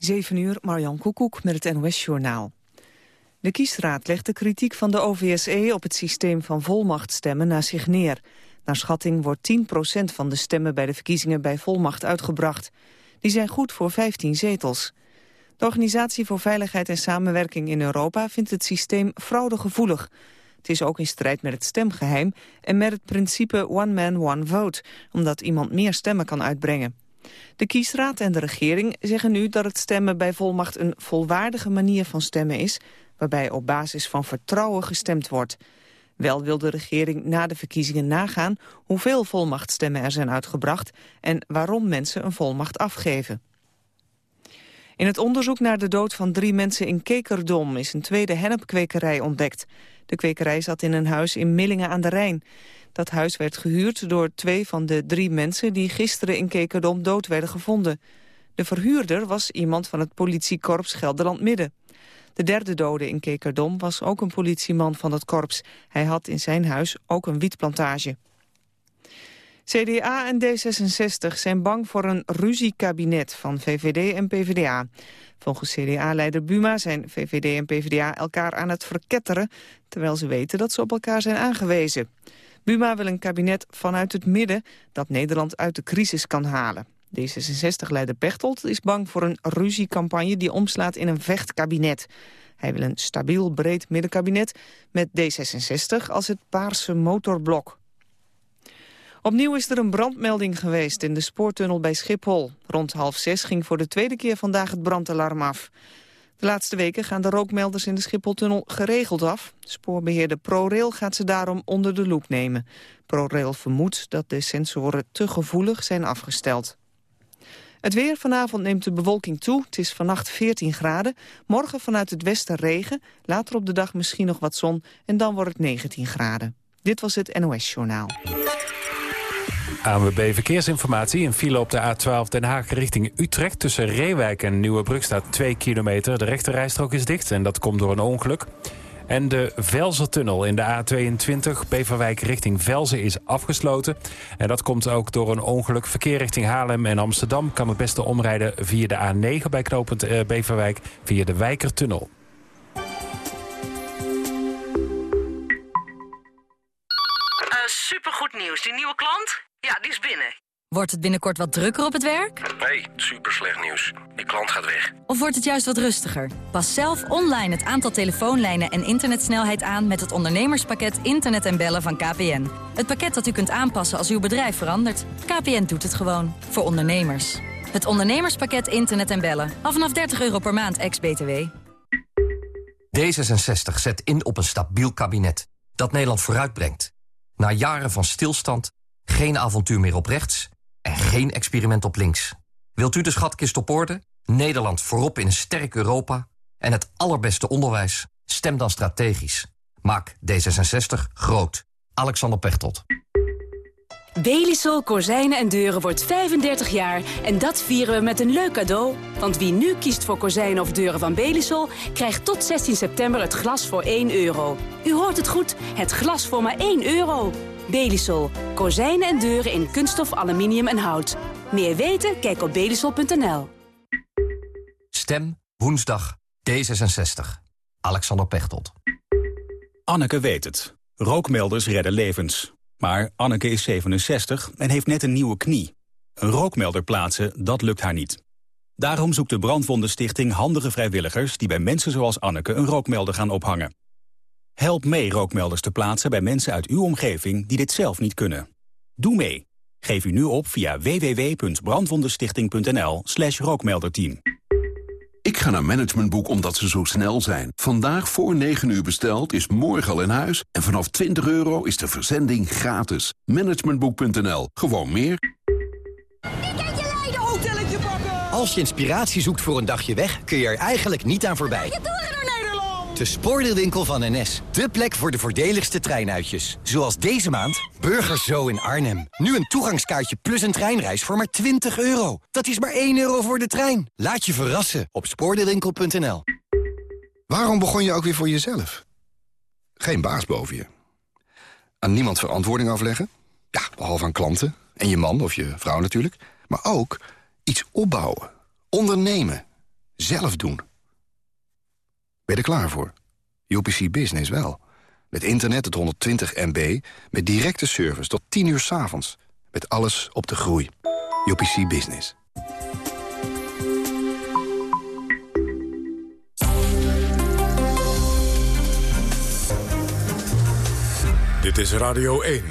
7 uur, Marjan Koekoek met het NOS-journaal. De kiesraad legt de kritiek van de OVSE op het systeem van volmachtstemmen naar zich neer. Naar schatting wordt 10% van de stemmen bij de verkiezingen bij volmacht uitgebracht. Die zijn goed voor 15 zetels. De Organisatie voor Veiligheid en Samenwerking in Europa vindt het systeem fraudegevoelig. Het is ook in strijd met het stemgeheim en met het principe one man, one vote, omdat iemand meer stemmen kan uitbrengen. De kiesraad en de regering zeggen nu dat het stemmen bij volmacht een volwaardige manier van stemmen is, waarbij op basis van vertrouwen gestemd wordt. Wel wil de regering na de verkiezingen nagaan hoeveel volmachtstemmen er zijn uitgebracht en waarom mensen een volmacht afgeven. In het onderzoek naar de dood van drie mensen in Kekerdom is een tweede hennepkwekerij ontdekt. De kwekerij zat in een huis in Millingen aan de Rijn. Dat huis werd gehuurd door twee van de drie mensen die gisteren in Kekerdom dood werden gevonden. De verhuurder was iemand van het politiekorps Gelderland Midden. De derde dode in Kekerdom was ook een politieman van het korps. Hij had in zijn huis ook een wietplantage. CDA en D66 zijn bang voor een ruziekabinet van VVD en PvdA. Volgens CDA-leider Buma zijn VVD en PvdA elkaar aan het verketteren... terwijl ze weten dat ze op elkaar zijn aangewezen. Buma wil een kabinet vanuit het midden dat Nederland uit de crisis kan halen. D66-leider Pechtold is bang voor een ruziecampagne die omslaat in een vechtkabinet. Hij wil een stabiel breed middenkabinet met D66 als het paarse motorblok. Opnieuw is er een brandmelding geweest in de spoortunnel bij Schiphol. Rond half zes ging voor de tweede keer vandaag het brandalarm af. De laatste weken gaan de rookmelders in de Schipholtunnel geregeld af. Spoorbeheerder ProRail gaat ze daarom onder de loep nemen. ProRail vermoedt dat de sensoren te gevoelig zijn afgesteld. Het weer vanavond neemt de bewolking toe. Het is vannacht 14 graden. Morgen vanuit het westen regen. Later op de dag misschien nog wat zon. En dan wordt het 19 graden. Dit was het NOS Journaal. ANWB Verkeersinformatie. Een file op de A12 Den Haag richting Utrecht. Tussen Reewijk en Nieuwebrug staat 2 kilometer. De rechterrijstrook is dicht en dat komt door een ongeluk. En de Velzertunnel in de A22 Beverwijk richting Velzen is afgesloten. En dat komt ook door een ongeluk. Verkeer richting Haarlem en Amsterdam kan het beste omrijden via de A9 bij knooppunt eh, Beverwijk via de Wijkertunnel. Uh, supergoed nieuws. Die nieuwe klant? Ja, die is binnen. Wordt het binnenkort wat drukker op het werk? Nee, super slecht nieuws. Die klant gaat weg. Of wordt het juist wat rustiger? Pas zelf online het aantal telefoonlijnen en internetsnelheid aan... met het ondernemerspakket Internet en Bellen van KPN. Het pakket dat u kunt aanpassen als uw bedrijf verandert. KPN doet het gewoon. Voor ondernemers. Het ondernemerspakket Internet en Bellen. Af vanaf 30 euro per maand, ex-BTW. D66 zet in op een stabiel kabinet. Dat Nederland vooruitbrengt. Na jaren van stilstand geen avontuur meer op rechts en geen experiment op links. Wilt u de schatkist op orde? Nederland voorop in een sterk Europa en het allerbeste onderwijs? Stem dan strategisch. Maak D66 groot. Alexander Pechtold. Belisol Kozijnen en Deuren wordt 35 jaar en dat vieren we met een leuk cadeau. Want wie nu kiest voor kozijnen of deuren van Belisol... krijgt tot 16 september het glas voor 1 euro. U hoort het goed, het glas voor maar 1 euro. Belisol. Kozijnen en deuren in kunststof, aluminium en hout. Meer weten? Kijk op belisol.nl. Stem woensdag D66. Alexander Pechtold. Anneke weet het. Rookmelders redden levens. Maar Anneke is 67 en heeft net een nieuwe knie. Een rookmelder plaatsen, dat lukt haar niet. Daarom zoekt de Brandwondenstichting handige vrijwilligers... die bij mensen zoals Anneke een rookmelder gaan ophangen. Help mee rookmelders te plaatsen bij mensen uit uw omgeving die dit zelf niet kunnen. Doe mee. Geef u nu op via www.brandwondenstichting.nl slash rookmelderteam. Ik ga naar Managementboek omdat ze zo snel zijn. Vandaag voor 9 uur besteld is morgen al in huis. En vanaf 20 euro is de verzending gratis. Managementboek.nl. Gewoon meer. Als je inspiratie zoekt voor een dagje weg, kun je er eigenlijk niet aan voorbij. De spoordeelwinkel van NS. De plek voor de voordeligste treinuitjes. Zoals deze maand Burgers Zo in Arnhem. Nu een toegangskaartje plus een treinreis voor maar 20 euro. Dat is maar 1 euro voor de trein. Laat je verrassen op spoordeelwinkel.nl. Waarom begon je ook weer voor jezelf? Geen baas boven je. Aan niemand verantwoording afleggen? Ja, behalve aan klanten. En je man of je vrouw natuurlijk. Maar ook iets opbouwen. Ondernemen Zelf doen. Ben je er klaar voor? UPC Business wel. Met internet tot 120 MB, met directe service tot 10 uur s avonds. Met alles op de groei. UPC Business. Dit is Radio 1.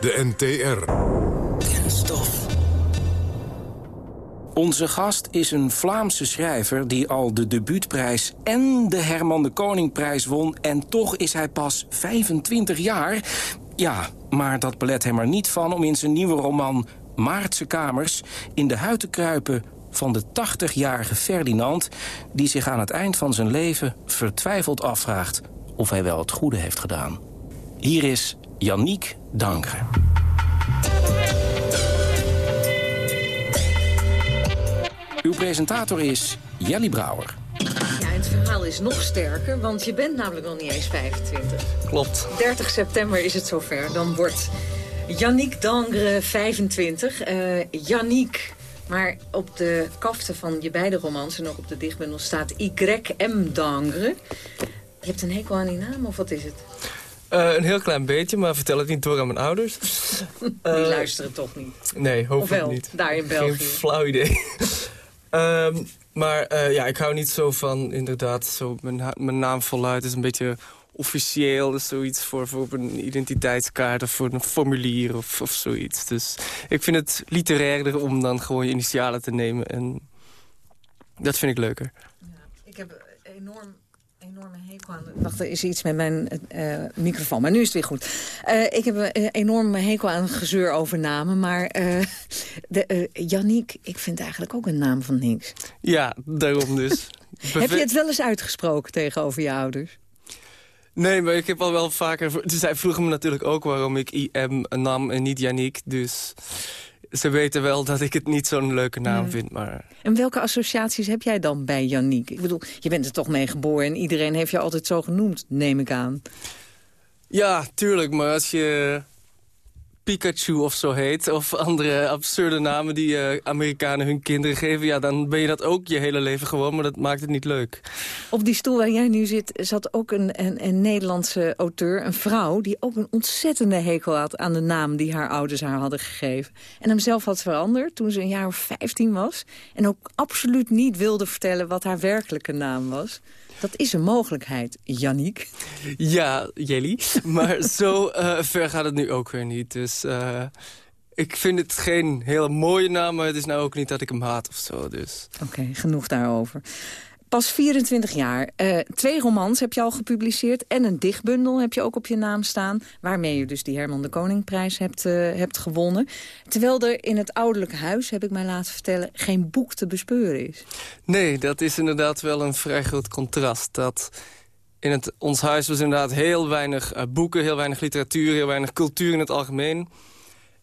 De NTR. Kenstof. Onze gast is een Vlaamse schrijver die al de debuutprijs en de Herman de Koningprijs won. En toch is hij pas 25 jaar. Ja, maar dat belet hem er niet van om in zijn nieuwe roman Maartse Kamers... in de huid te kruipen van de 80-jarige Ferdinand... die zich aan het eind van zijn leven vertwijfeld afvraagt of hij wel het goede heeft gedaan. Hier is Yannick Dankre. Uw presentator is Jelly Brouwer. Ja, het verhaal is nog sterker, want je bent namelijk nog niet eens 25. Klopt. 30 september is het zover. Dan wordt Yannick Dangre 25. Uh, Yannick, maar op de kaften van je beide romans en ook op de dichtbundel staat Y.M. Dangre. Je hebt een hekel aan die naam, of wat is het? Uh, een heel klein beetje, maar vertel het niet door aan mijn ouders. Die uh, luisteren toch niet? Nee, hopelijk wel, niet. daar in België? Geen flauw idee. Um, maar uh, ja, ik hou niet zo van, inderdaad, zo mijn, mijn naam voluit is een beetje officieel. Dus zoiets voor, voor een identiteitskaart of voor een formulier of, of zoiets. Dus ik vind het literairder om dan gewoon je initialen te nemen. En dat vind ik leuker. Ja, ik heb enorm enorme hekel aan... Wacht, er is iets met mijn uh, microfoon, maar nu is het weer goed. Uh, ik heb een enorme hekel aan gezeur over namen, maar uh, de, Yannick, ik vind eigenlijk ook een naam van niks. Ja, daarom dus. heb je het wel eens uitgesproken tegenover je ouders? Nee, maar ik heb al wel vaker... Zij vroegen me natuurlijk ook waarom ik IM nam en niet Yannick, dus ze weten wel dat ik het niet zo'n leuke naam Ja. vind, maar... En welke associaties heb jij dan bij Yannick? Ik bedoel, je bent er toch mee geboren en iedereen heeft je altijd zo genoemd, neem ik aan. Ja, tuurlijk, maar als je Pikachu of zo heet... of andere absurde namen die eh, Amerikanen hun kinderen geven... ja, dan ben je dat ook je hele leven gewoon, maar dat maakt het niet leuk. Op die stoel waar jij nu zit zat ook een, een, Nederlandse auteur, een vrouw... die ook een ontzettende hekel had aan de naam die haar ouders haar hadden gegeven. En hem zelf had veranderd toen ze een jaar of 15 was. En ook absoluut niet wilde vertellen wat haar werkelijke naam was. Dat is een mogelijkheid, Yannick. Ja, Jelly. Maar zo eh, ver gaat het nu ook weer niet. Dus eh, ik vind het geen hele mooie naam, maar het is nou ook niet dat ik hem haat of zo. Dus. Oké, genoeg daarover. Pas 24 jaar. Eh, twee romans heb je al gepubliceerd en een dichtbundel heb je ook op je naam staan. Waarmee je dus die Herman de Koningprijs hebt, eh, hebt gewonnen. Terwijl er in het ouderlijke huis, heb ik mij laten vertellen, geen boek te bespeuren is. Nee, dat is inderdaad wel een vrij groot contrast. Dat in het, ons huis was inderdaad heel weinig eh, boeken, heel weinig literatuur, heel weinig cultuur in het algemeen.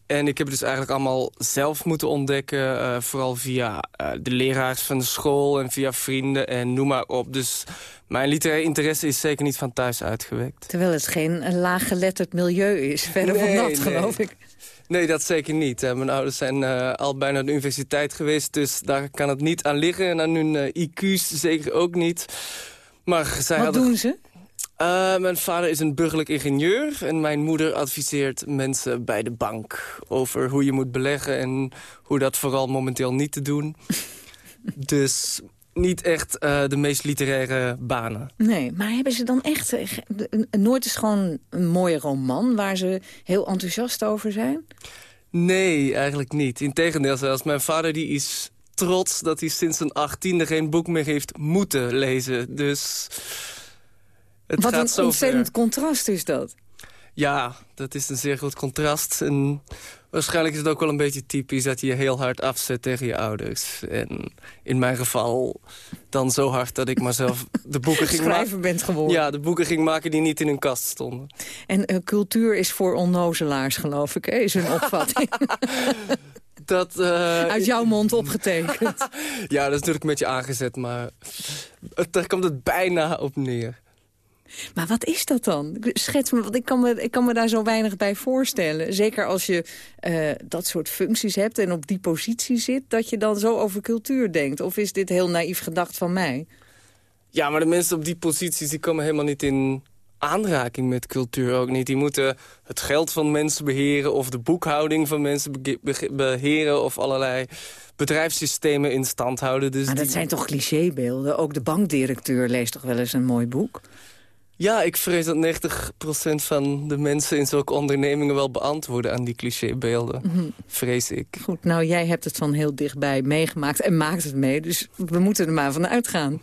En ik heb het dus eigenlijk allemaal zelf moeten ontdekken. eh, vooral via eh, de leraars van de school en via vrienden en noem maar op. Dus mijn literaire interesse is zeker niet van thuis uitgewekt. Terwijl het geen laaggeletterd milieu is. Verder Nee, van dat, nee. geloof ik. Nee, dat zeker niet. Mijn ouders zijn eh, al bijna de universiteit geweest... dus daar kan het niet aan liggen. En aan hun IQ's zeker ook niet. Maar zij Wat hadden... doen ze? Eh, mijn vader is een burgerlijk ingenieur en mijn moeder adviseert mensen bij de bank over hoe je moet beleggen en hoe dat vooral momenteel niet te doen. dus niet echt eh, de meest literaire banen. Nee, maar hebben ze dan echt... eh, Nooit is gewoon een mooie roman waar ze heel enthousiast over zijn? Nee, eigenlijk niet. Integendeel zelfs. Mijn vader die is trots dat hij sinds zijn achttiende geen boek meer heeft moeten lezen. Dus het Wat gaat een ver. ontzettend contrast is dat. Ja, dat is een zeer groot contrast. En waarschijnlijk is het ook wel een beetje typisch dat je je heel hard afzet tegen je ouders. En in mijn geval dan zo hard dat ik maar zelf de boeken ging maken. Schrijver bent geworden. Ja, de boeken ging maken die niet in een kast stonden. En eh, cultuur is voor onnozelaars, geloof ik, hè? is hun opvatting. Dat, eh, Uit jouw mond opgetekend. Ja, dat is natuurlijk een beetje aangezet, maar het, daar komt het bijna op neer. Maar wat is dat dan? Schets me, want ik kan me, ik kan me daar zo weinig bij voorstellen. Zeker als je uh, dat soort functies hebt en op die positie zit... dat je dan zo over cultuur denkt. Of is dit heel naïef gedacht van mij? Ja, maar de mensen op die posities die komen helemaal niet in aanraking met cultuur ook niet. Die moeten het geld van mensen beheren... of de boekhouding van mensen beheren... of allerlei bedrijfssystemen in stand houden. Dus maar dat zijn toch clichébeelden? Ook de bankdirecteur leest toch wel eens een mooi boek? Ja, ik vrees dat 90% van de mensen in zulke ondernemingen wel beantwoorden aan die clichébeelden. Mm Vrees ik. Goed, nou jij hebt het van heel dichtbij meegemaakt en maakt het mee. Dus we moeten er maar van uitgaan.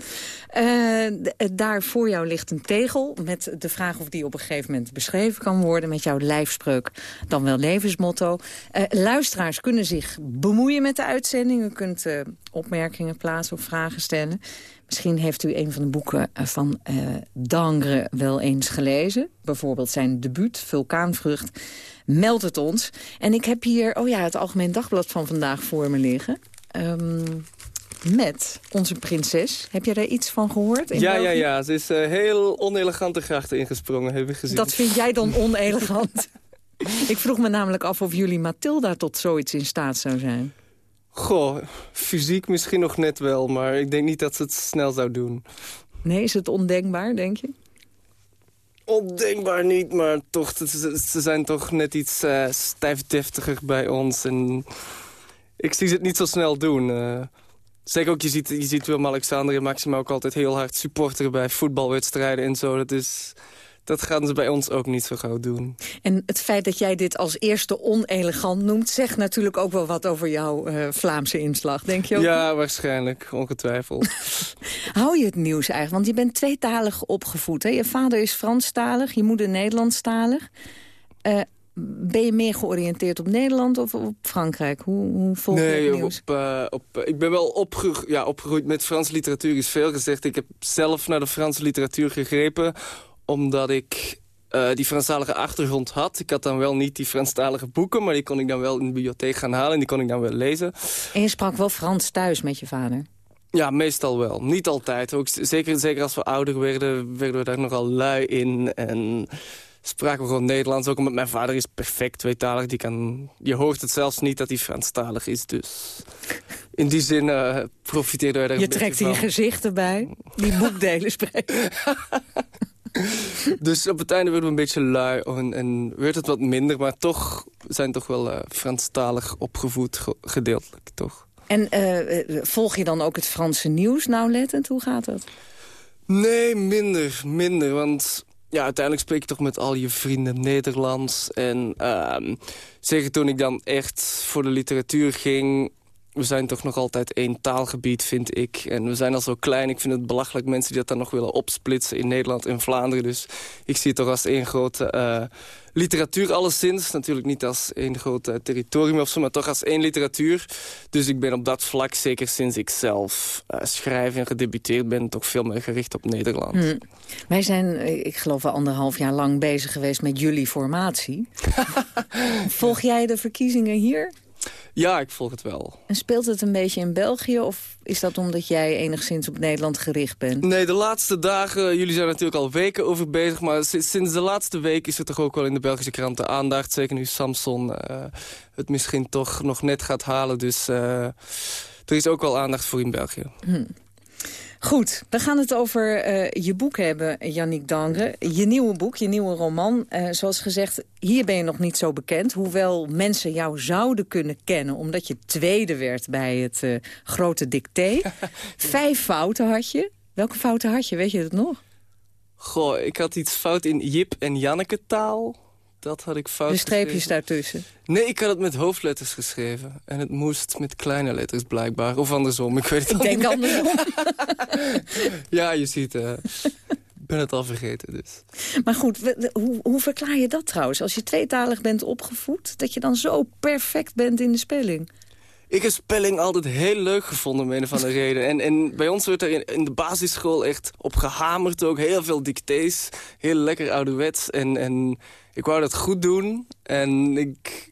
Uh, daar voor jou ligt een tegel met de vraag of die op een gegeven moment beschreven kan worden. Met jouw lijfspreuk, dan wel levensmotto. Uh, luisteraars kunnen zich bemoeien met de uitzending. U kunt uh, opmerkingen plaatsen of vragen stellen. Misschien heeft u een van de boeken eh, van uh, Dangre wel eens gelezen. Bijvoorbeeld zijn debuut, Vulkaanvrucht. Meld het ons. En ik heb hier oh ja, het Algemeen Dagblad van vandaag voor me liggen. Um, met onze prinses. Heb jij daar iets van gehoord? ja, ja, ja. Ze is uh, heel onelegante grachten ingesprongen, heb ik gezien. Dat vind jij dan onelegant? ik vroeg me namelijk af of jullie Mathilda tot zoiets in staat zou zijn. Goh, fysiek misschien nog net wel, maar ik denk niet dat ze het snel zou doen. Nee, is het ondenkbaar, denk je? Ondenkbaar niet, maar toch, ze zijn toch net iets uh, stijfdeftiger bij ons. En ik zie ze het niet zo snel doen. Uh, zeker ook, je ziet, je ziet Willem-Alexander en Maxima ook altijd heel hard supporteren bij voetbalwedstrijden en zo. Dat is dat gaan ze bij ons ook niet zo gauw doen. En het feit dat jij dit als eerste onelegant noemt... zegt natuurlijk ook wel wat over jouw uh, Vlaamse inslag, denk je ook? Ja, waarschijnlijk, ongetwijfeld. Hou je het nieuws eigenlijk? Want je bent tweetalig opgevoed. Hè? Je vader is Franstalig, je moeder Nederlandstalig. Uh, ben je meer georiënteerd op Nederland of op Frankrijk? Hoe, hoe volg je het nieuws? Op, uh, op, ik ben wel opge ja, opgegroeid met Franse literatuur, is veel gezegd. Ik heb zelf naar de Franse literatuur gegrepen omdat ik uh, die Franstalige achtergrond had. Ik had dan wel niet die Franstalige boeken... maar die kon ik dan wel in de bibliotheek gaan halen en die kon ik dan wel lezen. En je sprak wel Frans thuis met je vader? Ja, meestal wel. Niet altijd. Ook zeker, zeker als we ouder werden, werden we daar nogal lui in. En spraken we gewoon Nederlands. Ook omdat mijn vader is perfect tweetalig. Die kan, je hoort het zelfs niet dat hij Franstalig is. Dus in die zin uh, profiteerden wij daar Je trekt hier gezichten bij. Die boekdelen spreken. dus op het einde werden we een beetje lui en, en werd het wat minder. Maar toch zijn toch wel uh, Franstalig opgevoed, gedeeltelijk, toch. En uh, volg je dan ook het Franse nieuws nauwlettend? Hoe gaat dat? Nee, minder, minder. Want ja, uiteindelijk spreek je toch met al je vrienden Nederlands. En uh, zeker toen ik dan echt voor de literatuur ging we zijn toch nog altijd één taalgebied, vind ik. En we zijn al zo klein. Ik vind het belachelijk mensen die dat dan nog willen opsplitsen in Nederland en Vlaanderen. Dus ik zie het toch als één grote uh, literatuur alleszins. Natuurlijk niet als één groot territorium of zo, maar toch als één literatuur. Dus ik ben op dat vlak, zeker sinds ik zelf uh, schrijf en gedebuteerd ben... toch veel meer gericht op Nederland. Hmm. Wij zijn, eh, ik geloof wel anderhalf jaar lang bezig geweest met jullie formatie. Volg jij de verkiezingen hier? Ja, ik volg het wel. En speelt het een beetje in België of is dat omdat jij enigszins op Nederland gericht bent? Nee, de laatste dagen, jullie zijn natuurlijk al weken over bezig... maar sinds de laatste week is er toch ook wel in de Belgische kranten aandacht. Zeker nu Samson uh, het misschien toch nog net gaat halen. Dus uh, er is ook wel aandacht voor in België. Hm. Goed, we gaan het over uh, je boek hebben, Yannick Dangre. Je nieuwe boek, je nieuwe roman. Uh, zoals gezegd, hier ben je nog niet zo bekend. Hoewel mensen jou zouden kunnen kennen... omdat je tweede werd bij het uh, grote dicté. Vijf fouten had je. Welke fouten had je, weet je het nog? Goh, ik had iets fout in Jip en Janneke taal dat had ik fout De streepjes daartussen? Nee, ik had het met hoofdletters geschreven. En het moest met kleine letters blijkbaar. Of andersom, ik weet het ik denk niet. andersom. ja, je ziet... Uh, ik ben het al vergeten, dus. Maar goed, hoe, hoe verklaar je dat trouwens? Als je tweetalig bent opgevoed, dat je dan zo perfect bent in de spelling? Ik heb spelling altijd heel leuk gevonden, om een of andere reden. En, en bij ons werd er in, in, de basisschool echt op gehamerd ook. Heel veel dictées, heel lekker ouderwets. En, en ik wou dat goed doen. En ik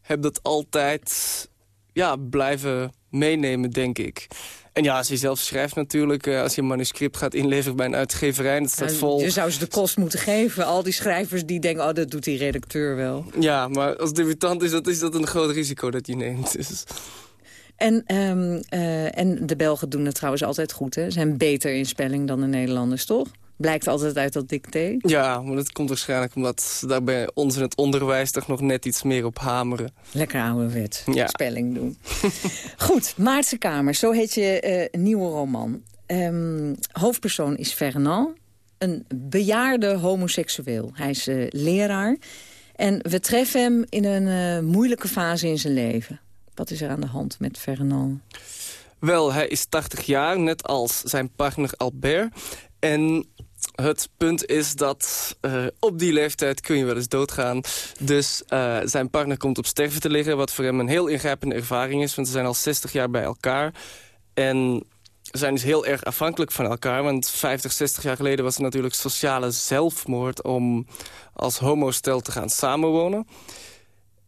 heb dat altijd ja, blijven meenemen, denk ik. En ja, als je zelf schrijft natuurlijk, uh, als je een manuscript gaat inleveren bij een uitgeverij... en het staat vol... Je zou ze de kost moeten geven. Al die schrijvers die denken, oh, dat doet die redacteur wel. Ja, maar als debutant is dat, is dat een groot risico dat je neemt. Dus... En, um, uh, en de Belgen doen het trouwens altijd goed, hè? Ze zijn beter in spelling dan de Nederlanders, toch? Blijkt altijd uit dat dicté. Ja, maar dat komt waarschijnlijk omdat ze daar bij ons in het onderwijs... toch nog net iets meer op hameren. Lekker ouderwet, ja. spelling doen. Goed, Maartse Kamer, zo heet je uh, nieuwe roman. Um, hoofdpersoon is Fernand, een bejaarde homoseksueel. Hij is uh, leraar en we treffen hem in een uh, moeilijke fase in zijn leven. Wat is er aan de hand met Fernand? Wel, hij is 80 jaar, net als zijn partner Albert. En het punt is dat uh, op die leeftijd kun je wel eens doodgaan. Dus uh, zijn partner komt op sterven te liggen... wat voor hem een heel ingrijpende ervaring is. Want ze zijn al 60 jaar bij elkaar. En zijn dus heel erg afhankelijk van elkaar. Want 50, 60 jaar geleden was het natuurlijk sociale zelfmoord... om als homostel te gaan samenwonen.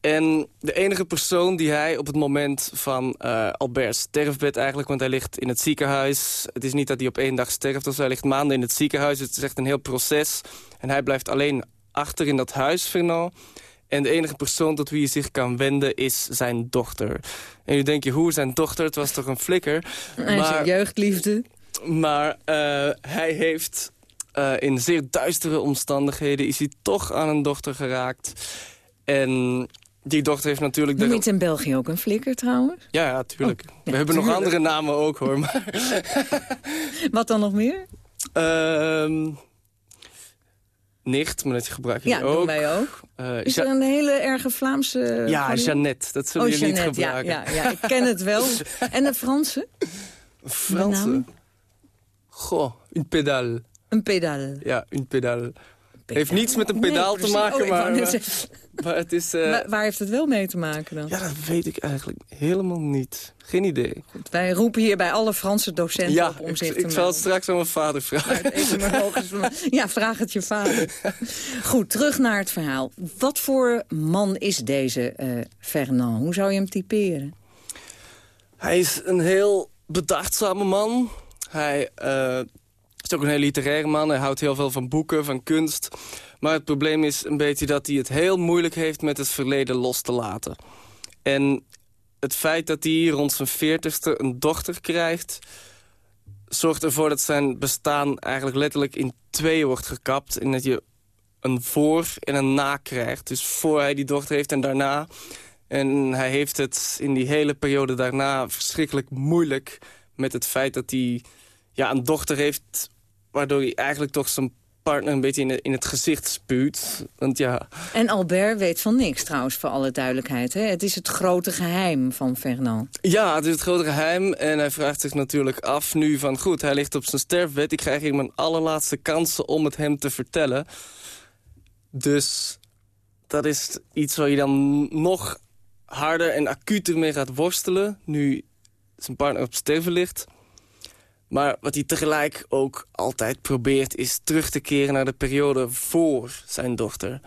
En de enige persoon die hij op het moment van uh, Albert's sterfbed eigenlijk... want hij ligt in het ziekenhuis. Het is niet dat hij op één dag sterft, of hij ligt maanden in het ziekenhuis. Het is echt een heel proces. En hij blijft alleen achter in dat huis, Fernand. En de enige persoon tot wie hij zich kan wenden is zijn dochter. En nu denk je, hoe zijn dochter? Het was toch een flikker? Hij maar, is jeugdliefde. Maar uh, hij heeft uh, in zeer duistere omstandigheden... is hij toch aan een dochter geraakt. En die dochter heeft natuurlijk... Noem je het in België ook een flikker trouwens? Ja, ja tuurlijk. Oh, We hebben nog andere namen ook hoor. Maar... Wat dan nog meer? Uh, nicht, maar dat gebruik je ja, ook. Ja, wij ook. Uh, Is er een hele erge Vlaamse... Ja, Jeannette. Dat zullen oh, jullie niet gebruiken. Ja, ja, ja, ik ken het wel. En de Franse? Franse? Goh, een pedal. Een pedal. Ja, een pedal. Heeft niets met een pedaal nee, te maken, oh, maar, maar, maar, het is... Uh... Maar, waar heeft het wel mee te maken dan? Ja, dat weet ik eigenlijk helemaal niet. Geen idee. Goed, wij roepen hier bij alle Franse docenten ja, op om ik, zich te ik zal het straks aan mijn vader vragen. ja, vraag het je vader. Goed, terug naar het verhaal. Wat voor man is deze uh, Fernand? Hoe zou je hem typeren? Hij is een heel bedachtzame man. Hij... Uh, is ook een heel literaire man. Hij houdt heel veel van boeken, van kunst. Maar het probleem is een beetje dat hij het heel moeilijk heeft... met het verleden los te laten. En het feit dat hij rond zijn veertigste een dochter krijgt... zorgt ervoor dat zijn bestaan eigenlijk letterlijk in twee wordt gekapt. En dat je een voor en een na krijgt. Dus voor hij die dochter heeft en daarna. En hij heeft het in die hele periode daarna verschrikkelijk moeilijk... met het feit dat hij ja, een dochter heeft waardoor hij eigenlijk toch zijn partner een beetje in, in het gezicht spuwt. Want ja... En Albert weet van niks trouwens, voor alle duidelijkheid. Hè? Het is het grote geheim van Fernand. Ja, het is het grote geheim. En hij vraagt zich natuurlijk af nu van... goed, hij ligt op zijn sterfbed. Ik krijg hier mijn allerlaatste kansen om het hem te vertellen. Dus dat is iets waar je dan nog harder en acuter mee gaat worstelen... nu zijn partner op sterven ligt... Maar wat hij tegelijk ook altijd probeert... is terug te keren naar de periode voor zijn dochter.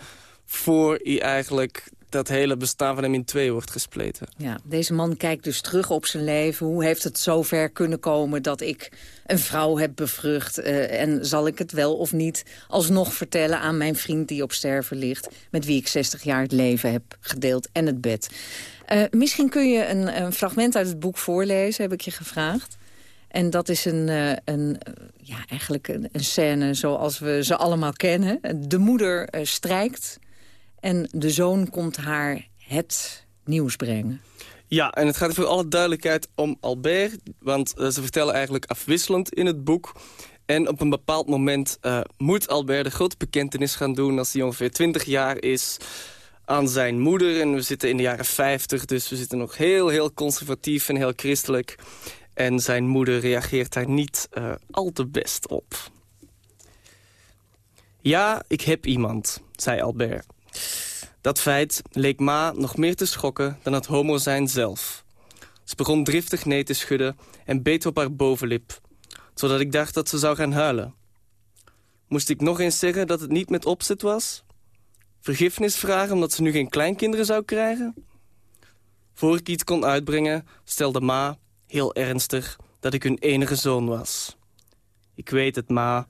Voor hij eigenlijk dat hele bestaan van hem in twee wordt gespleten. Ja, deze man kijkt dus terug op zijn leven. Hoe heeft het zover kunnen komen dat ik een vrouw heb bevrucht? Uh, en zal ik het wel of niet alsnog vertellen aan mijn vriend die op sterven ligt... met wie ik 60 jaar het leven heb gedeeld en het bed. Uh, misschien kun je een, een fragment uit het boek voorlezen, heb ik je gevraagd. En dat is een, uh, een, ja, eigenlijk een, scène zoals we ze allemaal kennen. De moeder uh, strijkt en de zoon komt haar het nieuws brengen. Ja, en het gaat voor alle duidelijkheid om Albert. Want ze vertellen eigenlijk afwisselend in het boek. En op een bepaald moment moet Albert de grote bekentenis gaan doen... als hij ongeveer 20 jaar is aan zijn moeder. En we zitten in de jaren 50, dus we zitten nog heel, heel conservatief en heel christelijk. En zijn moeder reageert daar niet uh, al te best op. Ja, ik heb iemand, zei Albert. Dat feit leek Ma nog meer te schokken dan het homo zijn zelf. Ze begon driftig nee te schudden en beet op haar bovenlip... zodat ik dacht dat ze zou gaan huilen. Moest ik nog eens zeggen dat het niet met opzet was? Vergiffenis vragen omdat ze nu geen kleinkinderen zou krijgen? Voor ik iets kon uitbrengen, stelde Ma heel ernstig dat ik hun enige zoon was. Ik weet het, ma.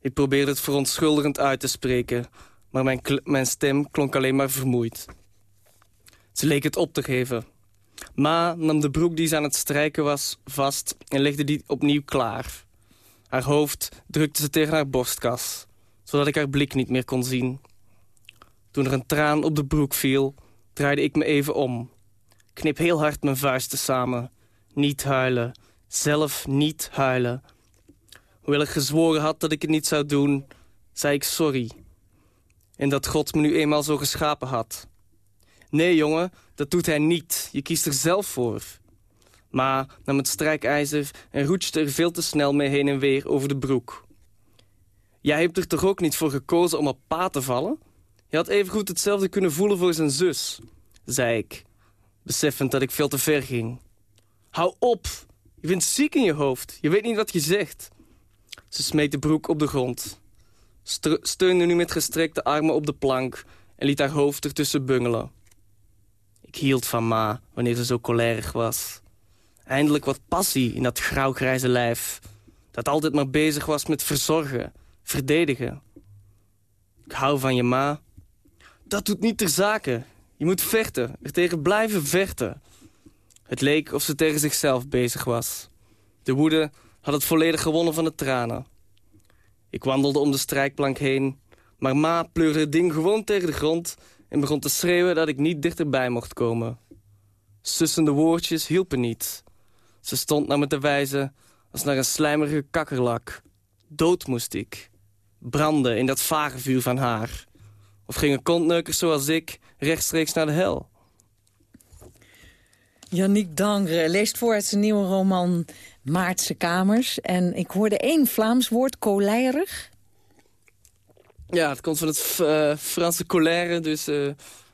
Ik probeerde het verontschuldigend uit te spreken... maar mijn, mijn stem klonk alleen maar vermoeid. Ze leek het op te geven. Ma nam de broek die ze aan het strijken was vast en legde die opnieuw klaar. Haar hoofd drukte ze tegen haar borstkas, zodat ik haar blik niet meer kon zien. Toen er een traan op de broek viel, draaide ik me even om. Knip heel hard mijn vuisten samen. Niet huilen. Zelf niet huilen. Hoewel ik gezworen had dat ik het niet zou doen, zei ik sorry. En dat God me nu eenmaal zo geschapen had. Nee, jongen, dat doet hij niet. Je kiest er zelf voor. Ma nam het strijkijzer en roetste er veel te snel mee heen en weer over de broek. Jij hebt er toch ook niet voor gekozen om op pa te vallen? Je had evengoed hetzelfde kunnen voelen voor zijn zus, zei ik, beseffend dat ik veel te ver ging. Hou op! Je bent ziek in je hoofd. Je weet niet wat je zegt. Ze smeet de broek op de grond. steunde nu met gestrekte armen op de plank... en liet haar hoofd ertussen bungelen. Ik hield van ma wanneer ze zo kolerig was. Eindelijk wat passie in dat grauwgrijze lijf... dat altijd maar bezig was met verzorgen, verdedigen. Ik hou van je ma. Dat doet niet ter zake. Je moet vechten, er tegen blijven vechten. Het leek of ze tegen zichzelf bezig was. De woede had het volledig gewonnen van de tranen. Ik wandelde om de strijkplank heen, maar ma pleurde het ding gewoon tegen de grond... en begon te schreeuwen dat ik niet dichterbij mocht komen. Sussende woordjes hielpen niet. Ze stond naar me te wijzen als naar een slijmerige kakkerlak. Dood moest ik. Branden in dat vage vuur van haar. Of gingen kontneukers zoals ik rechtstreeks naar de hel. Yannick Dangre leest voor uit zijn nieuwe roman Maartse Kamers. En ik hoorde één Vlaams woord, koleirig. Ja, het komt van het uh, Franse colère, dus... Uh,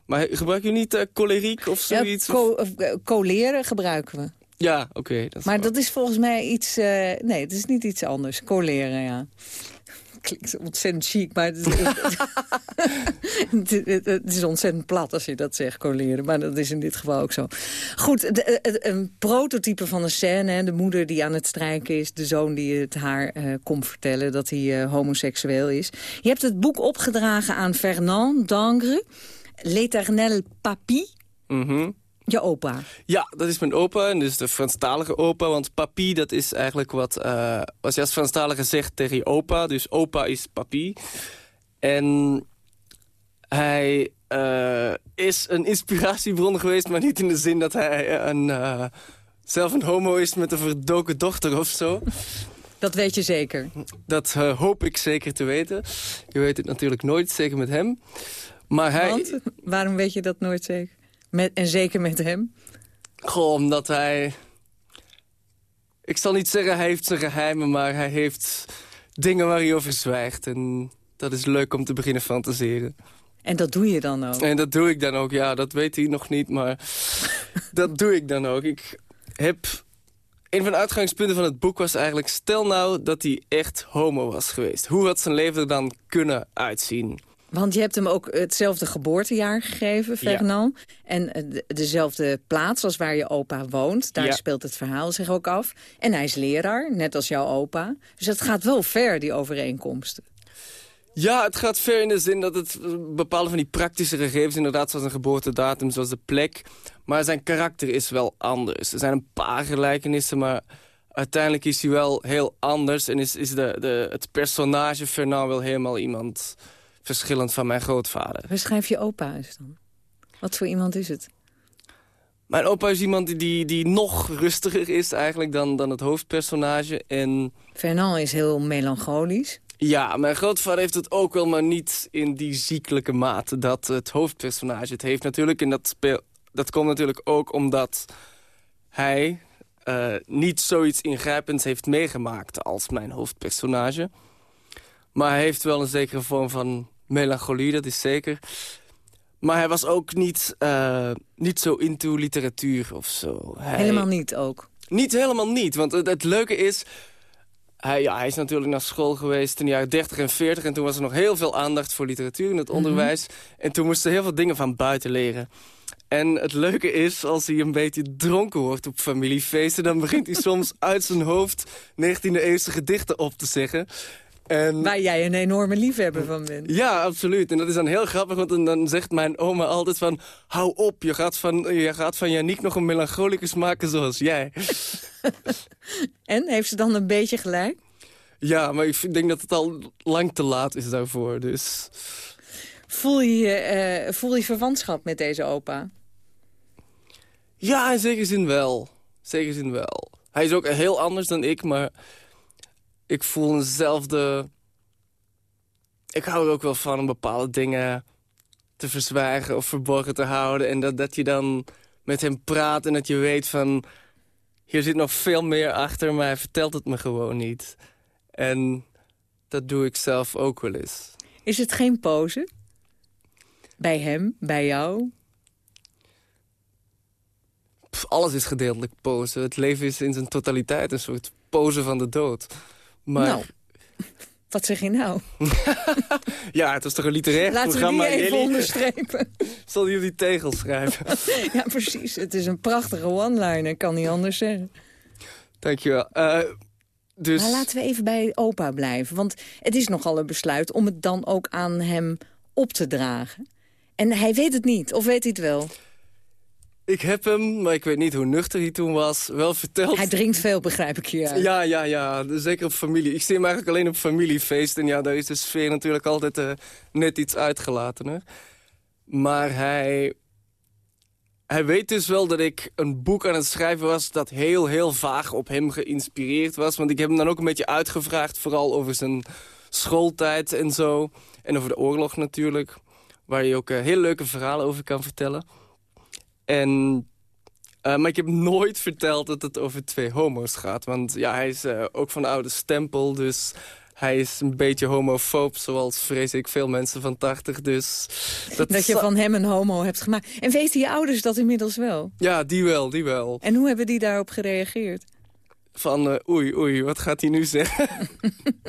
maar gebruik je niet uh, coleriek of zoiets? Ja, co coleren gebruiken we. Ja, oké. maar dat is volgens mij iets... nee, het is niet iets anders. Coleren, ja klinkt ontzettend chic, maar het is, het, is, ontzettend plat als je dat zegt, coleren. Maar dat is in dit geval ook zo. Goed, de, een prototype van een scène, de moeder die aan het strijken is... de zoon die het haar uh, komt vertellen dat hij uh, homoseksueel is. Je hebt het boek opgedragen aan Fernand Dangre... L'éternel papy. Mm je opa? Ja, dat is mijn opa. En dus de Franstalige opa. Want papi, dat is eigenlijk wat... Uh, als je als Franstalige zegt tegen je opa. Dus opa is papi. En hij uh, is een inspiratiebron geweest. Maar niet in de zin dat hij een, uh, zelf een homo is met een verdoken dochter of zo. Dat weet je zeker? Dat hoop ik zeker te weten. Je weet het natuurlijk nooit, zeker met hem. Maar hij... Want? Waarom weet je dat nooit zeker? Met, en zeker met hem? Goh, omdat hij... Ik zal niet zeggen hij heeft zijn geheimen, maar hij heeft dingen waar hij over zwijgt. En dat is leuk om te beginnen fantaseren. En dat doe je dan ook? En dat doe ik dan ook, ja. Dat weet hij nog niet, maar dat doe ik dan ook. Ik heb... Een van de uitgangspunten van het boek was eigenlijk... stel nou dat hij echt homo was geweest. Hoe had zijn leven er dan kunnen uitzien? Want je hebt hem ook hetzelfde geboortejaar gegeven, Fernand. En eh, dezelfde plaats als waar je opa woont. Daar speelt het verhaal zich ook af. En hij is leraar, net als jouw opa. Dus het gaat wel ver, die overeenkomsten. Ja, het gaat ver in de zin dat het bepaalde van die praktische gegevens... inderdaad zoals een geboortedatum, zoals de plek... maar zijn karakter is wel anders. Er zijn een paar gelijkenissen, maar uiteindelijk is hij wel heel anders... en is, is de, de, het personage Fernand wel helemaal iemand verschillend van mijn grootvader. Beschrijf je opa eens dan. Wat voor iemand is het? Mijn opa is iemand die, die nog rustiger is eigenlijk dan, dan het hoofdpersonage. En... Fernand is heel melancholisch. Ja, mijn grootvader heeft het ook wel, maar niet in die ziekelijke mate dat het hoofdpersonage het heeft natuurlijk. En dat, speel, dat komt natuurlijk ook omdat hij uh, niet zoiets ingrijpends heeft meegemaakt als mijn hoofdpersonage. Maar hij heeft wel een zekere vorm van melancholie, dat is zeker. Maar hij was ook niet, uh, niet zo into literatuur of zo. Helemaal niet ook? Niet helemaal niet, want het, het, leuke is... Hij, ja, hij is natuurlijk naar school geweest in de jaren 30 en 40... en toen was er nog heel veel aandacht voor literatuur in het mhm. onderwijs. En toen moesten heel veel dingen van buiten leren. En het leuke is, als hij een beetje dronken wordt op familiefeesten... dan begint hij soms uit zijn hoofd 19e-eeuwse gedichten op te zeggen. En... Waar jij een enorme liefhebber van bent. Ja, absoluut. En dat is dan heel grappig, want dan, dan zegt mijn oma altijd van... hou op, je gaat van, je gaat van Janiek nog een melancholicus maken zoals jij. en, heeft ze dan een beetje gelijk? Ja, maar ik denk dat het al lang te laat is daarvoor, dus... Voel je, uh, voel je verwantschap met deze opa? Ja, in zekere zin wel. Zeker zin wel. Hij is ook heel anders dan ik, maar ik voel eenzelfde... Ik hou er ook wel van om bepaalde dingen te verzwijgen of verborgen te houden. En dat, dat je dan met hem praat en dat je weet van... hier zit nog veel meer achter, maar hij vertelt het me gewoon niet. En dat doe ik zelf ook wel eens. Is het geen pose? Bij hem, bij jou? alles is gedeeltelijk pose. Het leven is in zijn totaliteit een soort pose van de dood. Maar... Nou, wat zeg je nou? ja, het is toch een literair Laten programma. Laten we die even onderstrepen. Zal je op die tegel schrijven? ja, precies. Het is een prachtige one-liner, kan niet anders zeggen. Dankjewel. Uh, dus... Maar laten we even bij opa blijven. Want het is nogal een besluit om het dan ook aan hem op te dragen. En hij weet het niet, of weet hij het wel? Ik heb hem, maar ik weet niet hoe nuchter hij toen was, wel verteld... Hij drinkt veel, begrijp ik je. Ja, ja, ja. Zeker op familie. Ik zie hem eigenlijk alleen op familiefeest. En ja, daar is de sfeer natuurlijk altijd uh, net iets uitgelatener. Maar hij... Hij weet dus wel dat ik een boek aan het schrijven was... dat heel, heel vaag op hem geïnspireerd was. Want ik heb hem dan ook een beetje uitgevraagd... vooral over zijn schooltijd en zo. En over de oorlog natuurlijk. Waar je ook uh, heel leuke verhalen over kan vertellen. En, uh, maar ik heb nooit verteld dat het over twee homo's gaat. Want ja, hij is uh, ook van de oude stempel, dus hij is een beetje homofoob... zoals vrees ik veel mensen van 80, dus... Dat, dat je van hem een homo hebt gemaakt. En weten je ouders dat inmiddels wel? Ja, die wel, die wel. En hoe hebben die daarop gereageerd? Van uh, oei, oei, wat gaat hij nu zeggen?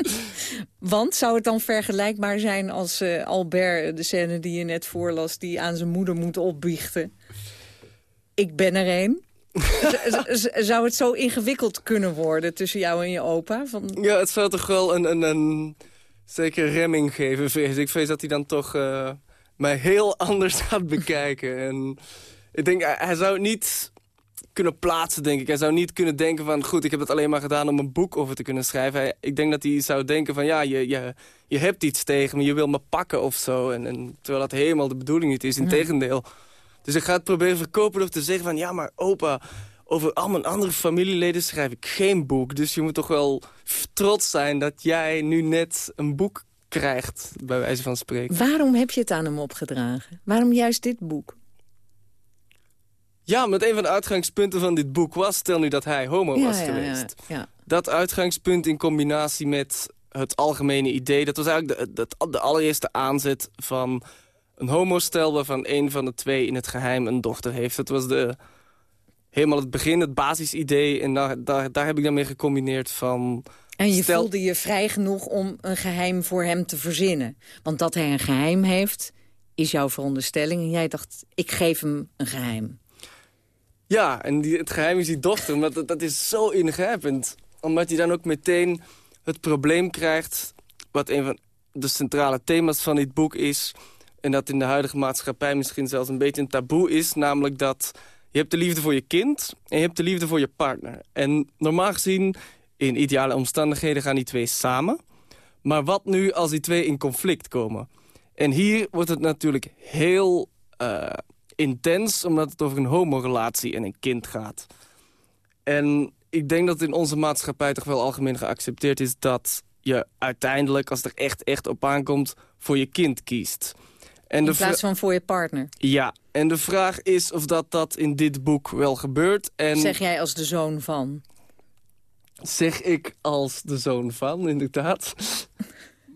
Want zou het dan vergelijkbaar zijn als Albert, de scène die je net voorlas... die aan zijn moeder moet opbiechten? Ik ben er een. zou het zo ingewikkeld kunnen worden tussen jou en je opa? Van... Ja, het zou toch wel een, een, een zeker remming geven, vrees ik. vrees dat hij dan toch uh, mij heel anders gaat bekijken. en ik denk, hij zou het niet kunnen plaatsen, denk ik. Hij zou niet kunnen denken van... goed, ik heb het alleen maar gedaan om een boek over te kunnen schrijven. ik denk dat hij zou denken van... ja, je, je, je hebt iets tegen me, je wil me pakken of zo. En, en terwijl dat helemaal de bedoeling niet is. Integendeel... Ja. Dus ik ga het proberen verkopen door te zeggen van... ja, maar opa, over al mijn andere familieleden schrijf ik geen boek. Dus je moet toch wel trots zijn dat jij nu net een boek krijgt, bij wijze van spreken. Waarom heb je het aan hem opgedragen? Waarom juist dit boek? Ja, met een van de uitgangspunten van dit boek was... stel nu dat hij homo ja, was ja, geweest. Ja, dat uitgangspunt in combinatie met het algemene idee... dat was eigenlijk de, de, de allereerste aanzet van een homostel waarvan een van de twee in het geheim een dochter heeft. Dat was de, helemaal het begin, het basisidee. En daar, daar, daar heb ik dan mee gecombineerd van... En je voelde je vrij genoeg om een geheim voor hem te verzinnen. Want dat hij een geheim heeft, is jouw veronderstelling. En jij dacht, ik geef hem een geheim. Ja, en die, het geheim is die dochter. Omdat dat, dat is zo ingrijpend. Omdat hij dan ook meteen het probleem krijgt... wat een van de centrale thema's van dit boek is en dat in de huidige maatschappij misschien zelfs een beetje een taboe is. Namelijk dat je hebt de liefde voor je kind en je hebt de liefde voor je partner. En normaal gezien, in ideale omstandigheden gaan die twee samen. Maar wat nu als die twee in conflict komen? En hier wordt het natuurlijk heel uh, intens... omdat het over een homorelatie en een kind gaat. En ik denk dat in onze maatschappij toch wel algemeen geaccepteerd is... dat je uiteindelijk, als het er echt, echt op aankomt, voor je kind kiest. En in plaats van voor je partner. Ja, en de vraag is of dat, dat in dit boek wel gebeurt. En zeg jij als de zoon van? Zeg ik als de zoon van, inderdaad.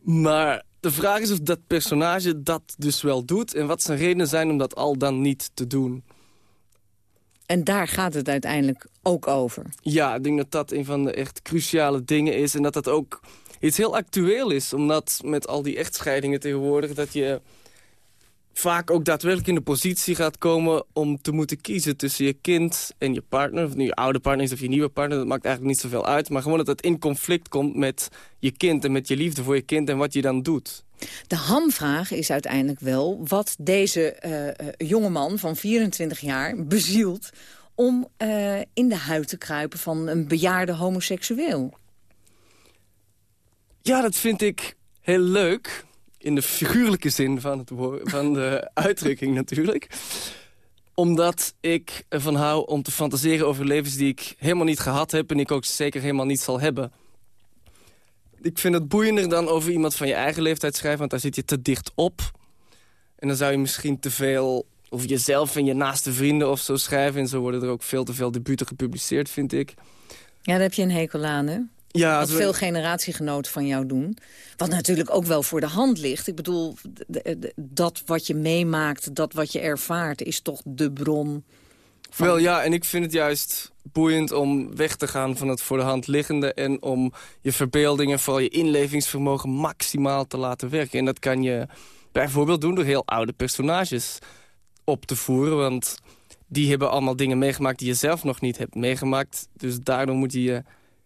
maar de vraag is of dat personage dat dus wel doet... en wat zijn redenen zijn om dat al dan niet te doen. En daar gaat het uiteindelijk ook over. Ja, ik denk dat dat een van de echt cruciale dingen is. En dat dat ook iets heel actueel is. Omdat met al die echtscheidingen tegenwoordig... dat je vaak ook daadwerkelijk in de positie gaat komen... om te moeten kiezen tussen je kind en je partner. Of nu je oude partner is of je nieuwe partner, dat maakt eigenlijk niet zoveel uit. Maar gewoon dat het in conflict komt met je kind... en met je liefde voor je kind en wat je dan doet. De hamvraag is uiteindelijk wel wat deze uh, jongeman van 24 jaar bezielt... om uh, in de huid te kruipen van een bejaarde homoseksueel. Ja, dat vind ik heel leuk in de figuurlijke zin van, het van de uitdrukking natuurlijk. Omdat ik ervan hou om te fantaseren over levens die ik helemaal niet gehad heb... en ik ook zeker helemaal niet zal hebben. Ik vind het boeiender dan over iemand van je eigen leeftijd schrijven... want daar zit je te dicht op. En dan zou je misschien te veel over jezelf en je naaste vrienden of zo schrijven... en zo worden er ook veel te veel debuten gepubliceerd, vind ik. Ja, daar heb je een hekel aan, hè? Ja, wat veel generatiegenoten van jou doen. Wat natuurlijk ook wel voor de hand ligt. Ik bedoel, dat wat je meemaakt, dat wat je ervaart... is toch de bron van... Wel ja, en ik vind het juist boeiend om weg te gaan van het voor de hand liggende... en om je verbeelding en vooral je inlevingsvermogen maximaal te laten werken. En dat kan je bijvoorbeeld doen door heel oude personages op te voeren. Want die hebben allemaal dingen meegemaakt die je zelf nog niet hebt meegemaakt. Dus daardoor moet je je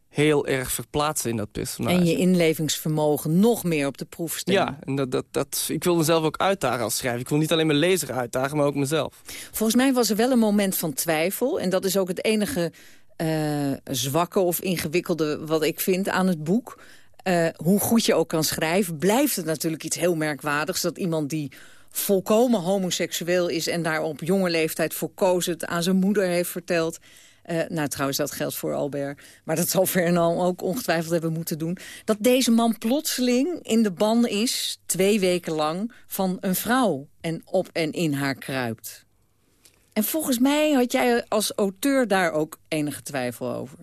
heel erg verplaatsen in dat personage. En je inlevingsvermogen nog meer op de proef stellen. Ja, en dat, dat, dat, ik wil mezelf ook uitdagen als schrijver. Ik wil niet alleen mijn lezer uitdagen, maar ook mezelf. Volgens mij was er wel een moment van twijfel. En dat is ook het enige uh, zwakke of ingewikkelde wat ik vind aan het boek. Uh, hoe goed je ook kan schrijven, blijft het natuurlijk iets heel merkwaardigs... dat iemand die volkomen homoseksueel is... en daar op jonge leeftijd voor koos het aan zijn moeder heeft verteld... Uh, nou, trouwens, dat geldt voor Albert. Maar dat zal Fernand ook ongetwijfeld hebben moeten doen. Dat deze man plotseling in de ban is, twee weken lang, van een vrouw. En op en in haar kruipt. En volgens mij had jij als auteur daar ook enige twijfel over.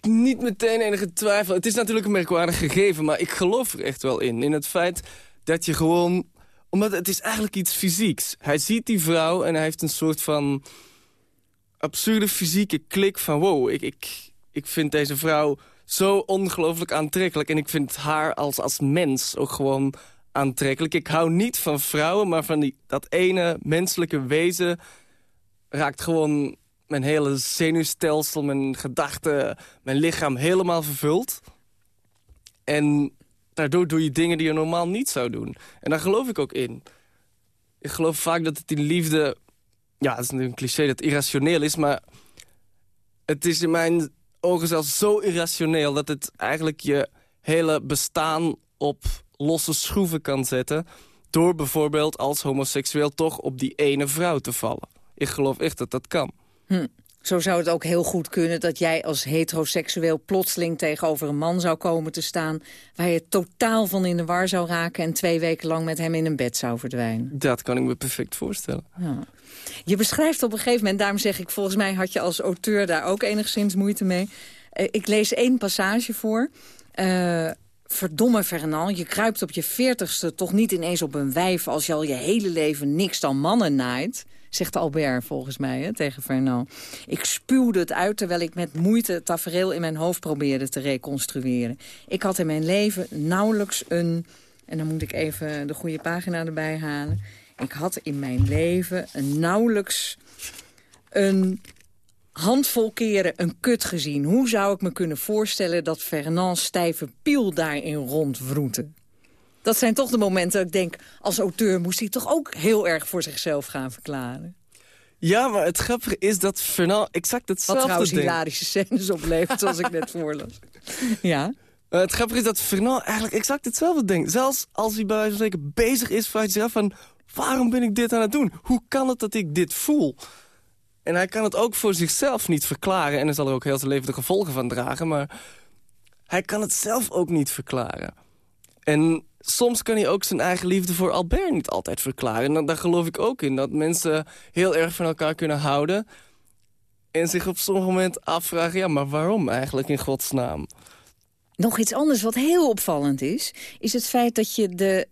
Niet meteen enige twijfel. Het is natuurlijk een merkwaardig gegeven, maar ik geloof er echt wel in. In het feit dat je gewoon... Omdat het is eigenlijk iets fysieks. Hij ziet die vrouw en hij heeft een soort van absurde fysieke klik van... wow, ik, ik, ik vind deze vrouw zo ongelooflijk aantrekkelijk. En ik vind haar als, als mens ook gewoon aantrekkelijk. Ik hou niet van vrouwen, maar van die, dat ene menselijke wezen... raakt gewoon mijn hele zenuwstelsel, mijn gedachten, mijn lichaam helemaal vervuld. En daardoor doe je dingen die je normaal niet zou doen. En daar geloof ik ook in. Ik geloof vaak dat het in liefde ja, het is een cliché dat irrationeel is, maar het is in mijn ogen zelfs zo irrationeel... dat het eigenlijk je hele bestaan op losse schroeven kan zetten... door bijvoorbeeld als homoseksueel toch op die ene vrouw te vallen. Ik geloof echt dat dat kan. Hm. Zo zou het ook heel goed kunnen dat jij als heteroseksueel plotseling tegenover een man zou komen te staan... waar je totaal van in de war zou raken en twee weken lang met hem in een bed zou verdwijnen. Dat kan ik me perfect voorstellen. Ja. Je beschrijft op een gegeven moment, daarom zeg ik... volgens mij had je als auteur daar ook enigszins moeite mee. Uh, ik lees één passage voor... Uh, verdomme Fernand, je kruipt op je veertigste toch niet ineens op een wijf... als je al je hele leven niks dan mannen naait zegt Albert volgens mij hè, tegen Fernand. Ik spuwde het uit terwijl ik met moeite het tafereel in mijn hoofd probeerde te reconstrueren. Ik had in mijn leven nauwelijks een... en dan moet ik even de goede pagina erbij halen. Ik had in mijn leven nauwelijks een handvol keren een kut gezien. Hoe zou ik me kunnen voorstellen dat Fernand's stijve piel daarin rondwroette? Dat zijn toch de momenten dat ik denk, als auteur moest hij toch ook heel erg voor zichzelf gaan verklaren. Ja, maar het grappige is dat Fernand exact hetzelfde Wat trouwens hilarische scènes oplevert, zoals ik net voorlas. Ja. Uh, het grappige is dat Fernand eigenlijk exact hetzelfde denkt. Zelfs als hij bij wijze van spreken bezig is, vraagt hij zich af van... waarom ben ik dit aan het doen? Hoe kan het dat ik dit voel? En hij kan het ook voor zichzelf niet verklaren. En er zal er ook heel zijn leven de gevolgen van dragen. Maar hij kan het zelf ook niet verklaren. En soms kan hij ook zijn eigen liefde voor Albert niet altijd verklaren. En daar geloof ik ook in, dat mensen heel erg van elkaar kunnen houden... en zich op sommige moment afvragen, ja, maar waarom eigenlijk in godsnaam? Nog iets anders wat heel opvallend is... is het feit dat je de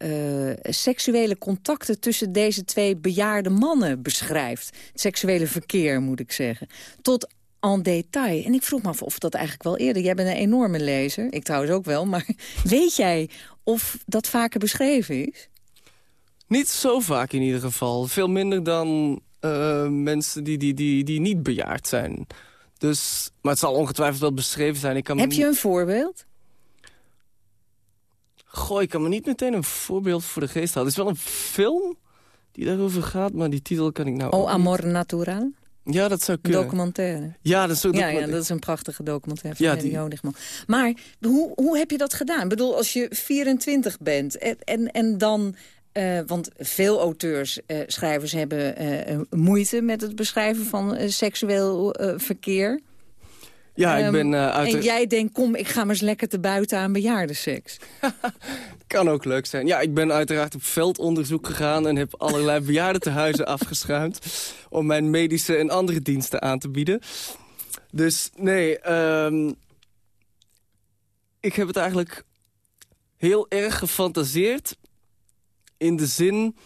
uh, uh, seksuele contacten tussen deze twee bejaarde mannen beschrijft. Het seksuele verkeer, moet ik zeggen. Tot en detail. En ik vroeg me af of dat eigenlijk wel eerder... Jij bent een enorme lezer, ik trouwens ook wel... maar weet jij of dat vaker beschreven is? Niet zo vaak in ieder geval. Veel minder dan uh, mensen die, die, die, die niet bejaard zijn. Dus, maar het zal ongetwijfeld wel beschreven zijn. Ik kan Heb je een voorbeeld? Goh, ik kan me niet meteen een voorbeeld voor de geest halen. Het is wel een film die daarover gaat, maar die titel kan ik nou Oh, Amor Natural? Ja, dat zou kunnen. Documentaire. Ja, dat is, ja, ja, dat is een prachtige documentaire van ja, die... Jodigman. Maar hoe, hoe heb je dat gedaan? Ik bedoel, als je 24 bent en, en, en dan... Uh, want veel auteurs, uh, schrijvers hebben uh, moeite met het beschrijven van seksueel verkeer. Ja, ik ben uh, uit En jij denkt, kom, ik ga maar eens lekker te buiten aan bejaardenseks. kan ook leuk zijn. Ja, ik ben uiteraard op veldonderzoek gegaan... en heb allerlei bejaardentehuizen afgeschuimd... om mijn medische en andere diensten aan te bieden. Dus nee, um, ik heb het eigenlijk heel erg gefantaseerd... in de zin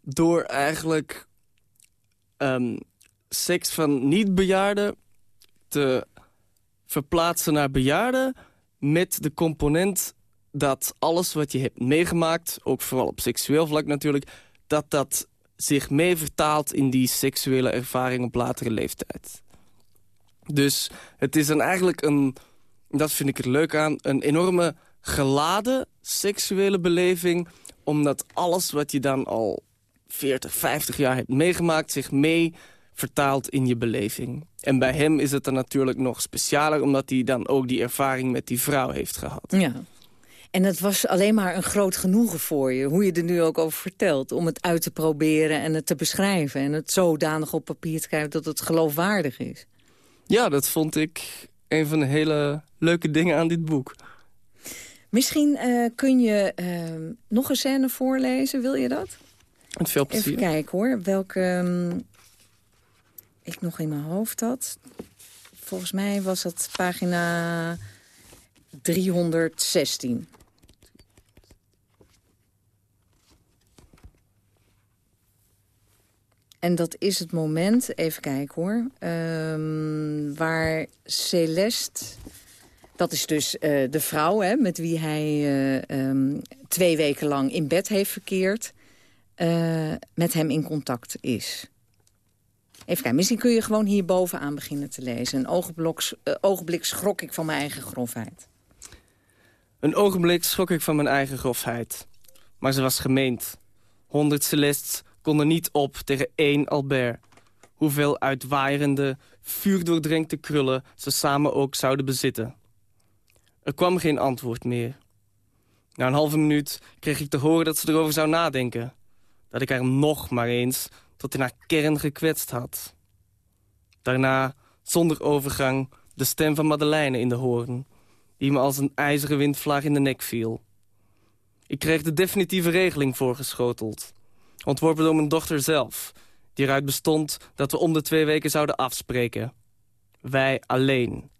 door eigenlijk um, seks van niet-bejaarden te verplaatsen naar bejaarden... met de component dat alles wat je hebt meegemaakt... ook vooral op seksueel vlak natuurlijk... dat dat zich mee vertaalt in die seksuele ervaring op latere leeftijd. Dus het is dan eigenlijk een, dat vind ik er leuk aan... een enorme geladen seksuele beleving... omdat alles wat je dan al 40, 50 jaar hebt meegemaakt... zich mee vertaalt in je beleving. En bij hem is het dan natuurlijk nog specialer... omdat hij dan ook die ervaring met die vrouw heeft gehad. Ja. En het was alleen maar een groot genoegen voor je, hoe je er nu ook over vertelt... om het uit te proberen en het te beschrijven... en het zodanig op papier te krijgen dat het geloofwaardig is. Ja, dat vond ik een van de hele leuke dingen aan dit boek. Misschien uh, kun je uh, nog een scène voorlezen, wil je dat? Met veel plezier. Even kijken hoor, welke... Um, ik nog in mijn hoofd had. Volgens mij was dat pagina 316. En dat is het moment, even kijken hoor, um, waar Celeste... Dat is dus uh, de vrouw hè, met wie hij uh, um, twee weken lang in bed heeft verkeerd... Uh, met hem in contact is. Even kijken, misschien kun je gewoon hier bovenaan beginnen te lezen. Een ogenblik, uh, ogenblik schrok ik van mijn eigen grofheid. Een ogenblik schrok ik van mijn eigen grofheid. Maar ze was gemeend. Honderd Celestes konden niet op tegen één Albert. Hoeveel uitwaaierende, vuurdoordrenkte krullen ze samen ook zouden bezitten. Er kwam geen antwoord meer. Na een halve minuut kreeg ik te horen dat ze erover zou nadenken. Dat ik haar nog maar eens tot in haar kern gekwetst had. Daarna, zonder overgang, de stem van Madeleine in de hoorn... die me als een ijzeren windvlaag in de nek viel. Ik kreeg de definitieve regeling voorgeschoteld. Ontworpen door mijn dochter zelf, die eruit bestond dat we om de twee weken zouden afspreken. Wij alleen.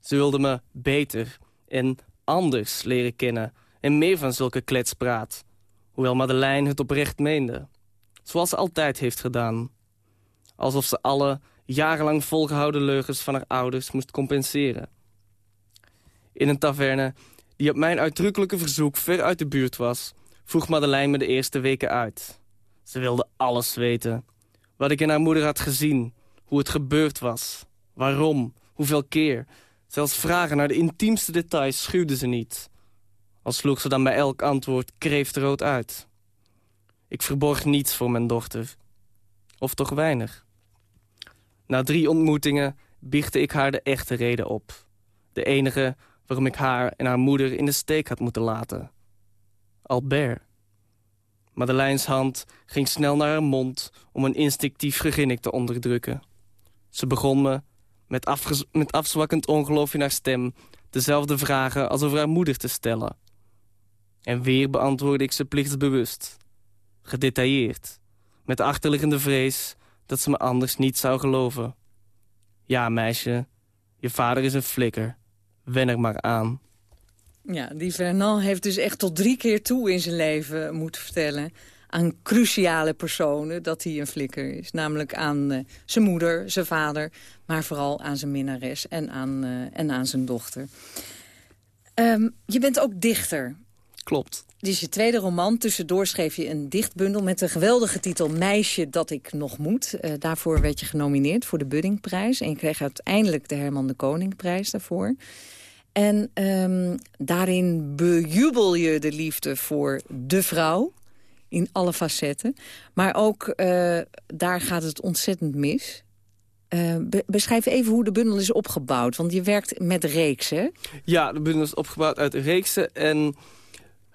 Ze wilde me beter en anders leren kennen... en meer van zulke kletspraat. Hoewel Madeleine het oprecht meende. Zoals ze altijd heeft gedaan. Alsof ze alle jarenlang volgehouden leugens van haar ouders moest compenseren. In een taverne die op mijn uitdrukkelijke verzoek ver uit de buurt was... vroeg Madeleine me de eerste weken uit. Ze wilde alles weten. Wat ik in haar moeder had gezien, hoe het gebeurd was, waarom, hoeveel keer. Zelfs vragen naar de intiemste details schuwde ze niet. Al sloeg ze dan bij elk antwoord kreeftrood uit. Ik verborg niets voor mijn dochter. Of toch weinig. Na drie ontmoetingen biechtte ik haar de echte reden op. De enige waarom ik haar en haar moeder in de steek had moeten laten. Albert. Madeleine's hand ging snel naar haar mond om een instinctief geginnik te onderdrukken. Ze begon me, met, met afzwakkend ongeloof in haar stem... dezelfde vragen als over haar moeder te stellen. En weer beantwoordde ik ze plichtsbewust gedetailleerd. Met de achterliggende vrees dat ze me anders niet zou geloven. Ja, meisje, je vader is een flikker. Wen er maar aan. Ja, die Fernand heeft dus echt tot drie keer toe in zijn leven moeten vertellen... aan cruciale personen dat hij een flikker is. Namelijk aan uh, zijn moeder, zijn vader, maar vooral aan zijn minnares en aan, uh, en aan zijn dochter. Um, je bent ook dichter. Klopt. Dit is je tweede roman. Tussendoor schreef je een dichtbundel met de geweldige titel Meisje dat ik nog moet. Uh, daarvoor werd je genomineerd voor de Buddingprijs. En je kreeg uiteindelijk de Herman de Koningprijs daarvoor. En um, daarin bejubel je de liefde voor de vrouw in alle facetten. Maar ook uh, daar gaat het ontzettend mis. Be beschrijf even hoe de bundel is opgebouwd. Want je werkt met reeksen. Ja, de bundel is opgebouwd uit reeksen. En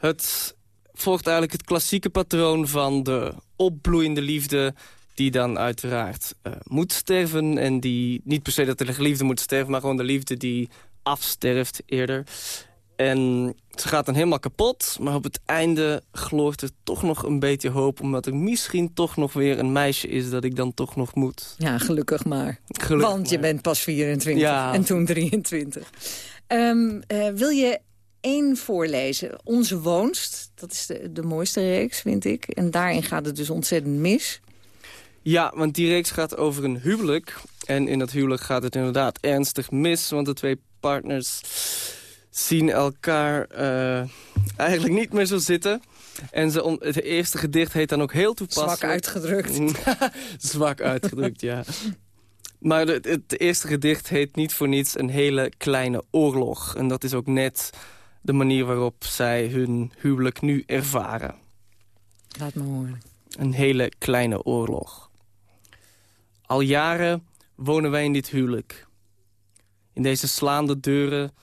het volgt eigenlijk het klassieke patroon van de opbloeiende liefde... die dan uiteraard uh, moet sterven. En die niet per se dat de geliefde moet sterven... maar gewoon de liefde die afsterft eerder. En ze gaat dan helemaal kapot. Maar op het einde gloort er toch nog een beetje hoop. Omdat er misschien toch nog weer een meisje is dat ik dan toch nog moet. Ja, gelukkig maar. Gelukkig Want je bent pas 24 ja. en toen 23. Um, uh, wil je één voorlezen? Onze Woonst. Dat is de, de mooiste reeks, vind ik. En daarin gaat het dus ontzettend mis. Ja, want die reeks gaat over een huwelijk. En in dat huwelijk gaat het inderdaad ernstig mis. Want de twee partners zien elkaar uh, eigenlijk niet meer zo zitten. En ze het eerste gedicht heet dan ook heel toepasselijk. Zwak uitgedrukt. Zwak uitgedrukt, ja. Maar het, het, eerste gedicht heet niet voor niets een hele kleine oorlog. En dat is ook net de manier waarop zij hun huwelijk nu ervaren. Laat me horen. Een hele kleine oorlog. Al jaren wonen wij in dit huwelijk. In deze slaande deuren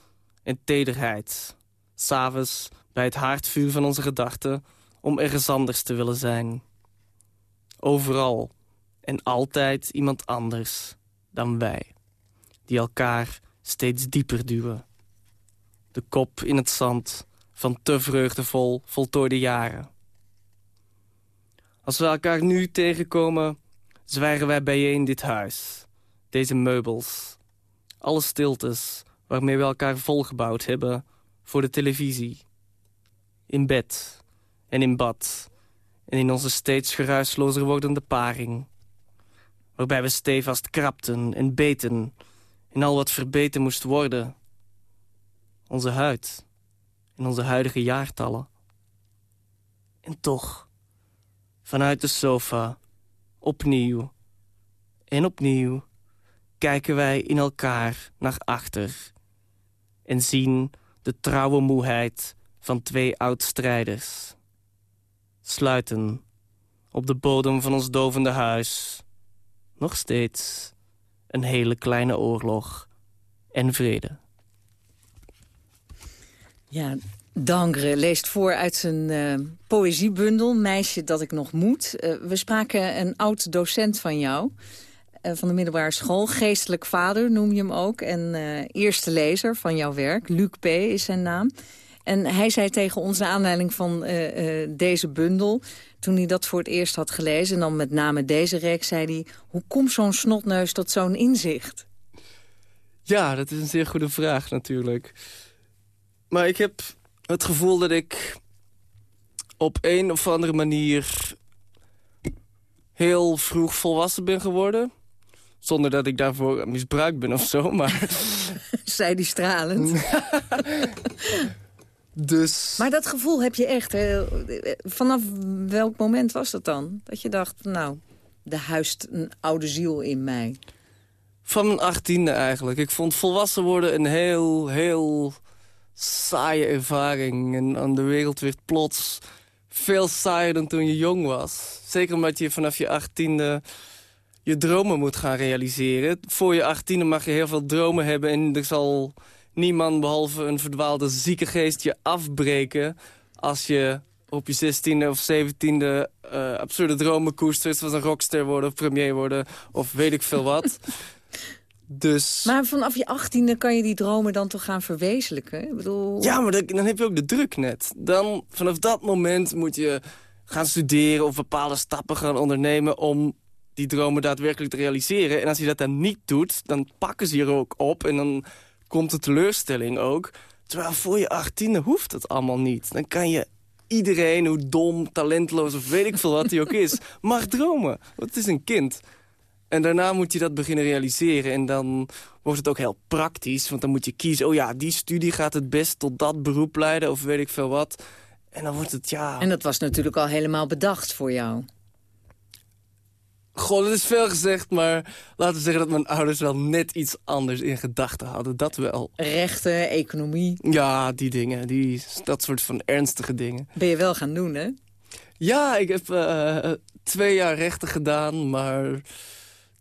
en tederheid. S'avonds bij het haardvuur van onze gedachten om ergens anders te willen zijn. Overal en altijd iemand anders dan wij. Die elkaar steeds dieper duwen. De kop in het zand van te vreugdevol voltooide jaren. Als we elkaar nu tegenkomen, zwijgen wij bijeen dit huis. Deze meubels. Alle stiltes waarmee we elkaar volgebouwd hebben voor de televisie. In bed en in bad en in onze steeds geruislozer wordende paring. Waarbij we stevast krapten en beten in al wat verbeten moest worden. Onze huid en onze huidige jaartallen. En toch, vanuit de sofa, opnieuw en opnieuw kijken wij in elkaar naar achter en zien de trouwe moeheid van twee oud-strijders. Sluiten op de bodem van ons dovende huis. Nog steeds een hele kleine oorlog en vrede. Ja, Dangre leest voor uit zijn uh, poëziebundel... Meisje dat ik nog moet. Uh, we spraken een oud-docent van jou... Eh, van de middelbare school. Geestelijk vader noem je hem ook. En eerste lezer van jouw werk. Luc P. is zijn naam. En hij zei tegen ons, aanleiding van deze bundel... toen hij dat voor het eerst had gelezen, en dan met name deze reeks... zei hij, hoe komt zo'n snotneus tot zo'n inzicht? Ja, dat is een zeer goede vraag natuurlijk. Maar ik heb het gevoel dat ik op een of andere manier heel vroeg volwassen ben geworden. Zonder dat ik daarvoor misbruikt ben of zo, maar... Zij die stralend. dus... Maar dat gevoel heb je echt. Hè? Vanaf welk moment was dat dan? Dat je dacht, nou, er huist een oude ziel in mij. Van mijn achttiende eigenlijk. Ik vond volwassen worden een heel, heel saaie ervaring. En aan de wereld werd plots veel saaier dan toen je jong was. Zeker omdat je vanaf je achttiende je dromen moet gaan realiseren. Voor je achttiende mag je heel veel dromen hebben... en er zal niemand behalve een verdwaalde zieke geest je afbreken... als je op je zestiende of zeventiende uh, absurde dromen koestert... zoals een rockster worden of premier worden of weet ik veel wat... Dus... Maar vanaf je achttiende kan je die dromen dan toch gaan verwezenlijken? Ik bedoel... Ja, maar dan heb je ook de druk net. Dan, vanaf dat moment moet je gaan studeren of bepaalde stappen gaan ondernemen... om die dromen daadwerkelijk te realiseren. En als je dat dan niet doet, dan pakken ze je er ook op. En dan komt de teleurstelling ook. Terwijl voor je achttiende hoeft het allemaal niet. Dan kan je iedereen, hoe dom, talentloos of weet ik veel wat hij ook is... mag dromen. Want het is een kind. En daarna moet je dat beginnen realiseren. En dan wordt het ook heel praktisch. Want dan moet je kiezen, oh ja, die studie gaat het best tot dat beroep leiden... of weet ik veel wat. En dan wordt het, ja... En dat was natuurlijk al helemaal bedacht voor jou. Goh, dat is veel gezegd, maar laten we zeggen dat mijn ouders wel net iets anders in gedachten hadden. Dat wel. Rechten, economie. Ja, die dingen. Die, dat soort van ernstige dingen. Ben je wel gaan doen, hè? Ja, ik heb uh, twee jaar rechten gedaan, maar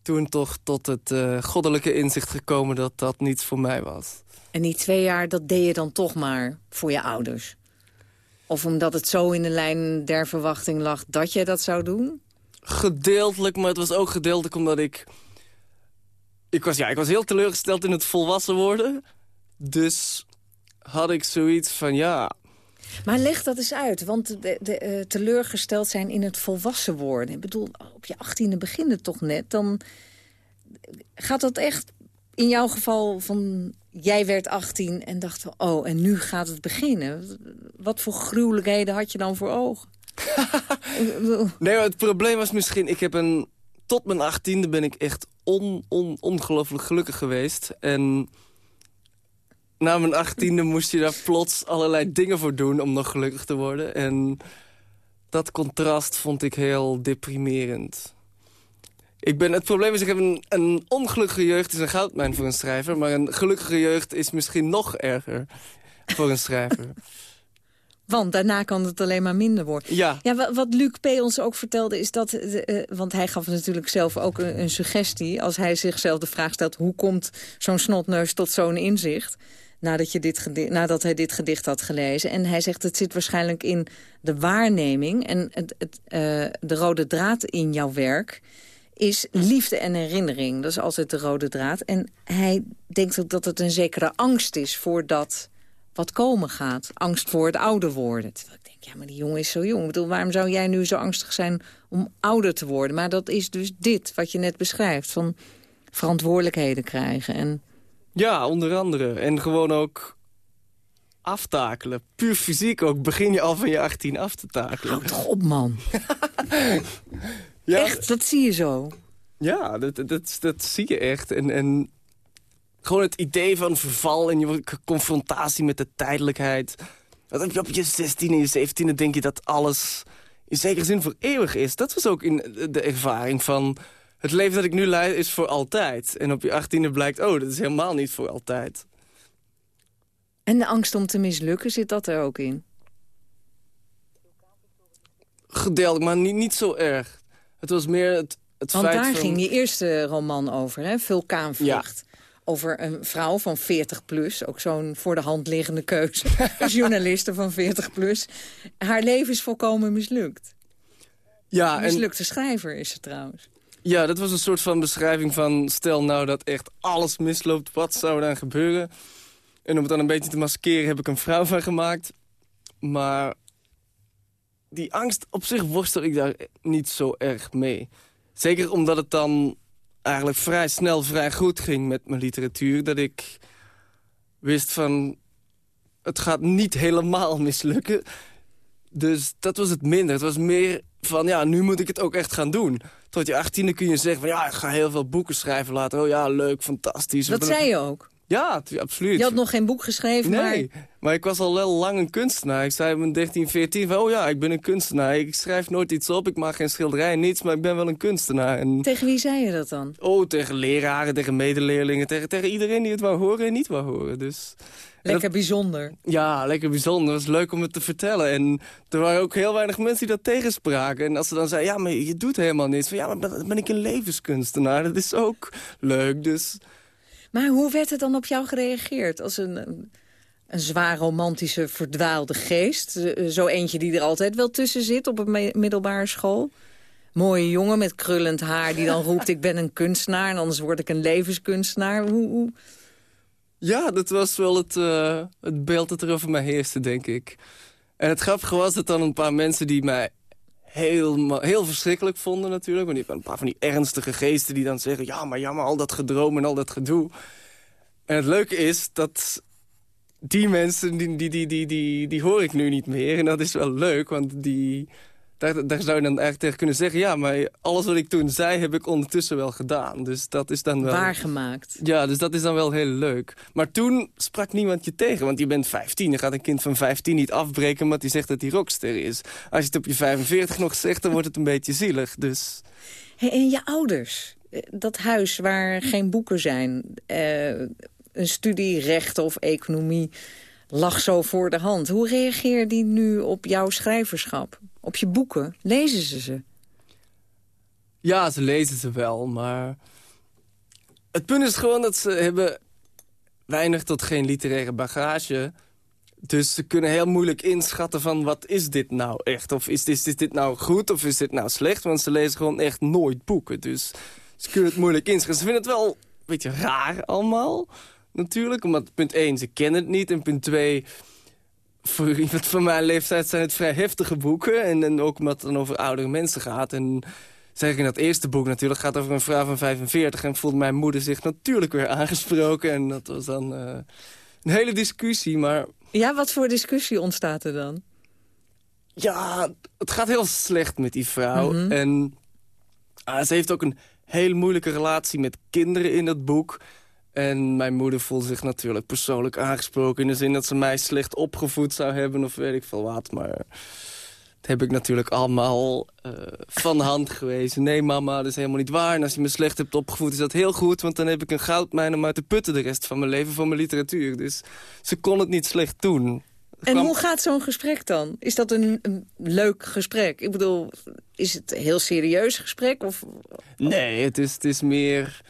toen toch tot het uh, goddelijke inzicht gekomen dat dat niet voor mij was. En die twee jaar, dat deed je dan toch maar voor je ouders? Of omdat het zo in de lijn der verwachting lag dat jij dat zou doen? Gedeeltelijk, maar het was ook gedeeltelijk omdat ik... Ik was, ja, ik was heel teleurgesteld in het volwassen worden. Dus had ik zoiets van, ja... Maar leg dat eens uit, want de, de, uh, teleurgesteld zijn in het volwassen worden. Ik bedoel, op je achttiende beginnen toch net. Dan gaat dat echt in jouw geval van... Jij werd 18 en dacht van, oh, en nu gaat het beginnen. Wat voor gruwelijkheden had je dan voor ogen? nee, het probleem was misschien... Ik heb een, tot mijn achttiende ben ik echt on, on, ongelooflijk gelukkig geweest. En na mijn achttiende moest je daar plots allerlei dingen voor doen... om nog gelukkig te worden. En dat contrast vond ik heel deprimerend. Ik ben, het probleem is, ik heb een, een ongelukkige jeugd is een goudmijn voor een schrijver... maar een gelukkige jeugd is misschien nog erger voor een schrijver. Want daarna kan het alleen maar minder worden. Ja. ja wat Luc P. ons ook vertelde is dat... Uh, want hij gaf natuurlijk zelf ook een, een, suggestie... als hij zichzelf de vraag stelt... hoe komt zo'n snotneus tot zo'n inzicht... Nadat, je dit nadat hij dit gedicht had gelezen. En hij zegt het zit waarschijnlijk in de waarneming... en het, uh, de rode draad in jouw werk is liefde en herinnering. Dat is altijd de rode draad. En hij denkt ook dat het een zekere angst is voor dat wat komen gaat. Angst voor het ouder worden. Terwijl ik denk, ja, maar die jongen is zo jong. Ik bedoel, waarom zou jij nu zo angstig zijn om ouder te worden? Maar dat is dus dit, wat je net beschrijft. Van verantwoordelijkheden krijgen. En... Ja, onder andere. En gewoon ook aftakelen. Puur fysiek ook. Begin je al van je 18 af te takelen. Houd toch op, man. ja, echt, dat zie je zo. Ja, dat, dat, dat zie je echt. En, en gewoon het idee van verval en je confrontatie met de tijdelijkheid. Dat heb je op je 16 en je 17e denk je dat alles in zekere zin voor eeuwig is. Dat was ook in de ervaring van... het leven dat ik nu leid is voor altijd. En op je 18e blijkt, oh, dat is helemaal niet voor altijd. En de angst om te mislukken, zit dat er ook in? Gedeeltelijk, maar niet, niet zo erg. Het was meer het, het Want feit daar van... ging je eerste roman over, hè? Vulkaanvlucht. Ja over een vrouw van 40 plus. Ook zo'n voor de hand liggende keuze. een journaliste van 40 plus. Haar leven is volkomen mislukt. Ja, een mislukte schrijver is ze trouwens. Ja, dat was een soort van beschrijving van... stel nou dat echt alles misloopt, wat zou dan gebeuren? En om het dan een beetje te maskeren heb ik een vrouw van gemaakt. Maar die angst op zich worstel ik daar niet zo erg mee. Zeker omdat het dan eigenlijk vrij snel vrij goed ging met mijn literatuur. Dat ik wist van, het gaat niet helemaal mislukken. Dus dat was het minder. Het was meer van, ja, nu moet ik het ook echt gaan doen. Tot je achttiende kun je zeggen van, ja, ik ga heel veel boeken schrijven later. Oh ja, leuk, fantastisch. Dat zei je ook? Ja, absoluut. Je had nog geen boek geschreven, nee, maar... ik was al wel lang een kunstenaar. Ik zei mijn 13, 14 van, oh ja, ik ben een kunstenaar. Ik schrijf nooit iets op, ik maak geen schilderij, niets, maar ik ben wel een kunstenaar. En... Tegen wie zei je dat dan? Oh, tegen leraren, tegen medeleerlingen, tegen, tegen iedereen die het wou horen en niet wou horen. Dus... Lekker bijzonder. Ja, lekker bijzonder. Het was leuk om het te vertellen. En er waren ook heel weinig mensen die dat tegenspraken. En als ze dan zeiden, ja, maar je doet helemaal niets. Van, ja, maar ben ik een levenskunstenaar? Dat is ook leuk, dus... Maar hoe werd er dan op jou gereageerd? Als een, een zwaar romantische, verdwaalde geest? Zo eentje die er altijd wel tussen zit op een middelbare school? Mooie jongen met krullend haar die dan roept... ik ben een kunstenaar en anders word ik een levenskunstenaar. Hoe, hoe... Ja, dat was wel het, uh, het beeld dat er over mij heerste, denk ik. En het grappige was dat dan een paar mensen die mij heel, heel verschrikkelijk vonden natuurlijk. Want hebt een paar van die ernstige geesten die dan zeggen... ja, maar ja, maar al dat gedroom en al dat gedoe. En het leuke is dat die mensen, die, die, die, die, die hoor ik nu niet meer. En dat is wel leuk, want die, daar, daar zou je dan eigenlijk tegen kunnen zeggen... ja, maar alles wat ik toen zei, heb ik ondertussen wel gedaan. Dus dat is dan wel... Waargemaakt. Ja, dus dat is dan wel heel leuk. Maar toen sprak niemand je tegen, want je bent 15. Dan gaat een kind van 15 niet afbreken omdat hij zegt dat hij rockster is. Als je het op je 45 nog zegt, dan wordt het een beetje zielig. Dus... Hey, en je ouders, eh, dat huis waar geen boeken zijn... Eh, een studie rechten of economie lag zo voor de hand. Hoe reageert die nu op jouw schrijverschap? Op je boeken? Lezen ze ze? Ja, ze lezen ze wel, maar... Het punt is gewoon dat ze hebben weinig tot geen literaire bagage... Dus ze kunnen heel moeilijk inschatten van wat is dit nou echt? Of is dit, is dit nou goed of is dit nou slecht? Want ze lezen gewoon echt nooit boeken. Dus ze kunnen het moeilijk inschatten. Ze vinden het wel een beetje raar allemaal natuurlijk. Omdat punt 1, ze kennen het niet. En punt 2, voor iemand van mijn leeftijd zijn het vrij heftige boeken. En, en ook omdat het dan over oudere mensen gaat. En zeg ik in dat eerste boek natuurlijk gaat over een vrouw van 45. En voelde mijn moeder zich natuurlijk weer aangesproken. En dat was dan uh, een hele discussie. Maar... Ja, wat voor discussie ontstaat er dan? Ja, het gaat heel slecht met die vrouw. Mm -hmm. En uh, ze heeft ook een hele moeilijke relatie met kinderen in dat boek. En mijn moeder voelde zich natuurlijk persoonlijk aangesproken... in de zin dat ze mij slecht opgevoed zou hebben of weet ik veel wat. Maar dat heb ik natuurlijk allemaal uh, van de hand gewezen. Nee mama, dat is helemaal niet waar. En als je me slecht hebt opgevoed is dat heel goed... want dan heb ik een goudmijn om uit te putten de rest van mijn leven voor mijn literatuur. Dus ze kon het niet slecht doen. En hoe gaat zo'n gesprek dan? Is dat een, een, leuk gesprek? Ik bedoel, is het een heel serieus gesprek? Of... Nee, het is, het is meer...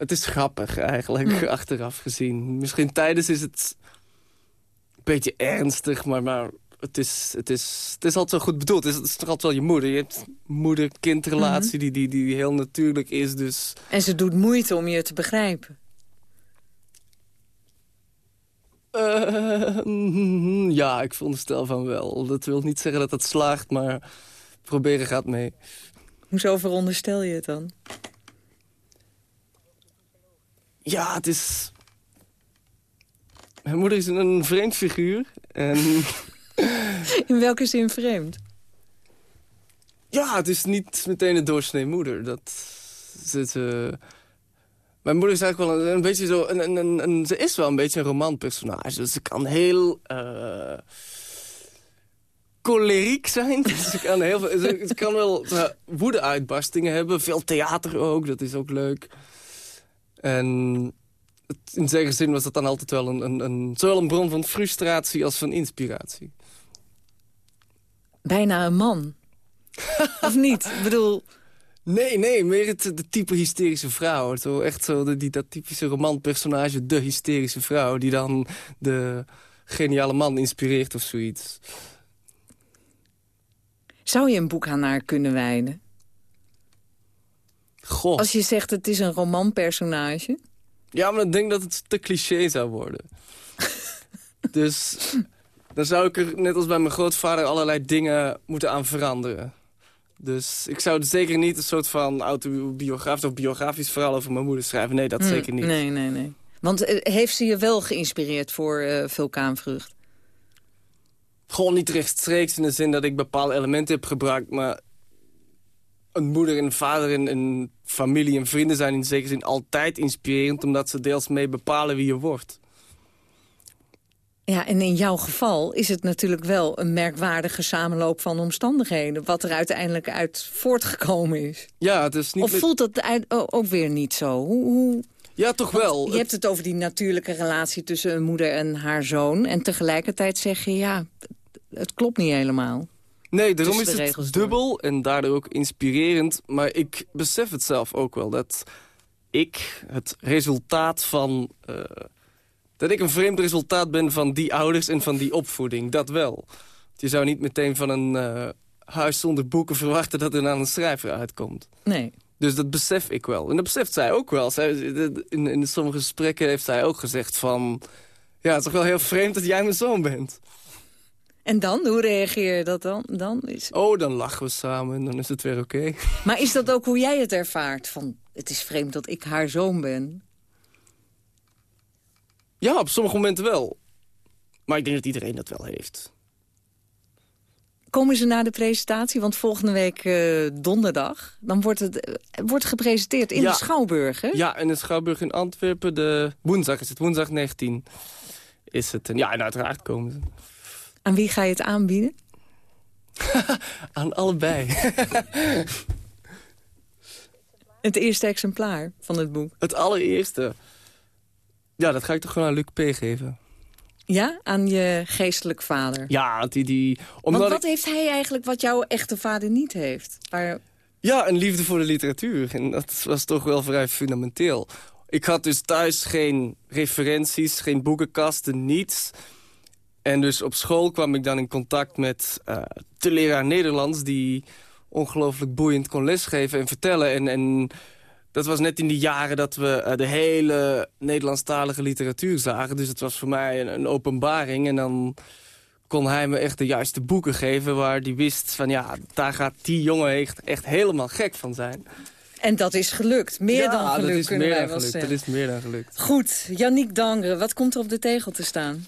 Het is grappig eigenlijk, achteraf gezien. Misschien tijdens is het een beetje ernstig, maar, maar het, is, het, is, het is altijd zo goed bedoeld. Het is, het is toch altijd wel je moeder. Je hebt moeder-kindrelatie -hmm. die, die, die heel natuurlijk is. Dus... En ze doet moeite om je te begrijpen. Uh, ja, ik veronderstel van wel. Dat wil niet zeggen dat het slaagt, maar proberen gaat mee. Hoezo veronderstel je het dan? Ja, het is... Mijn moeder is een vreemd figuur. En... In welke zin vreemd? Ja, het is niet meteen een doorsnee moeder. Dat... Ze, Mijn moeder is eigenlijk wel een, een beetje zo... Een, een, een, ze is wel een beetje een romanpersonage. Dus ze kan heel... Uh, choleriek zijn. Dus ze, kan heel veel, ze, ze kan wel woede-uitbarstingen hebben. Veel theater ook, dat is ook leuk. En in zekere zin was dat dan altijd wel een, een, een, zowel een bron van frustratie als van inspiratie. Bijna een man. of niet? Ik bedoel... Nee, nee, meer het de type hysterische vrouw. Zo, echt zo de, die, dat typische romanpersonage, de hysterische vrouw... die dan de geniale man inspireert of zoiets. Zou je een boek aan haar kunnen wijden? Goh. Als je zegt het is een romanpersonage. Ja, maar ik denk dat het te cliché zou worden. dus dan zou ik er, net als bij mijn grootvader, allerlei dingen moeten aan veranderen. Dus ik zou zeker niet een soort van autobiografisch of biografisch verhaal over mijn moeder schrijven. Nee, dat hm, zeker niet. Nee, nee, nee. Want uh, heeft ze je wel geïnspireerd voor uh, vulkaanvrucht? Gewoon niet rechtstreeks in de zin dat ik bepaalde elementen heb gebruikt, maar een moeder en een vader en, en familie en vrienden zijn in zekere zin altijd inspirerend... omdat ze deels mee bepalen wie je wordt. Ja, en in jouw geval is het natuurlijk wel een merkwaardige samenloop van omstandigheden... wat er uiteindelijk uit voortgekomen is. Ja, het is niet... Of voelt dat ook weer niet zo? Hoe, hoe... Ja, toch wel. Je hebt het over die natuurlijke relatie tussen een moeder en haar zoon... en tegelijkertijd zeg je, ja, het klopt niet helemaal. Nee, daarom is het dubbel en daardoor ook inspirerend. Maar ik besef het zelf ook wel, dat ik het resultaat van... Uh, dat ik een vreemd resultaat ben van die ouders en van die opvoeding. Dat wel. Je zou niet meteen van een uh, huis zonder boeken verwachten... dat er aan een schrijver uitkomt. Nee. Dus dat besef ik wel. En dat beseft zij ook wel. Zij, in, in sommige gesprekken heeft zij ook gezegd van... Ja, het is toch wel heel vreemd dat jij mijn zoon bent. En dan? Hoe reageer je dat dan? dan is... Oh, dan lachen we samen en dan is het weer oké. Okay. Maar is dat ook hoe jij het ervaart? Van, het is vreemd dat ik haar zoon ben. Ja, op sommige momenten wel. Maar ik denk dat iedereen dat wel heeft. Komen ze na de presentatie? Want volgende week uh, donderdag... dan wordt het uh, wordt gepresenteerd in Ja. de Schouwburg, hè? Ja, in de Schouwburg in Antwerpen. De woensdag is het, woensdag 19 is het. En ja, en uiteraard komen ze. Aan wie ga je het aanbieden? Aan allebei. Het eerste exemplaar van het boek. het allereerste. Ja, dat ga ik toch gewoon aan Luc P. geven. Ja, aan je geestelijk vader. Ja, want die... die Want omdat wat ik- heeft hij eigenlijk wat jouw echte vader niet heeft? Waar... Ja, een liefde voor de literatuur. En dat was toch wel vrij fundamenteel. Ik had dus thuis geen referenties, geen boekenkasten, niets. En dus op school kwam ik dan in contact met eh, de leraar Nederlands... die ongelooflijk boeiend kon lesgeven en vertellen. En, en dat was net in die jaren dat we eh, de hele Nederlandstalige literatuur zagen. Dus het was voor mij een, een openbaring. En dan kon hij me echt de juiste boeken geven... waar die wist van ja, daar gaat die jongen echt, echt helemaal gek van zijn. En dat is gelukt. Meer ja, dan gelukt, dat is meer dan gelukt. Dat is meer dan gelukt. Goed, Yannick Dangre, wat komt er op de tegel te staan?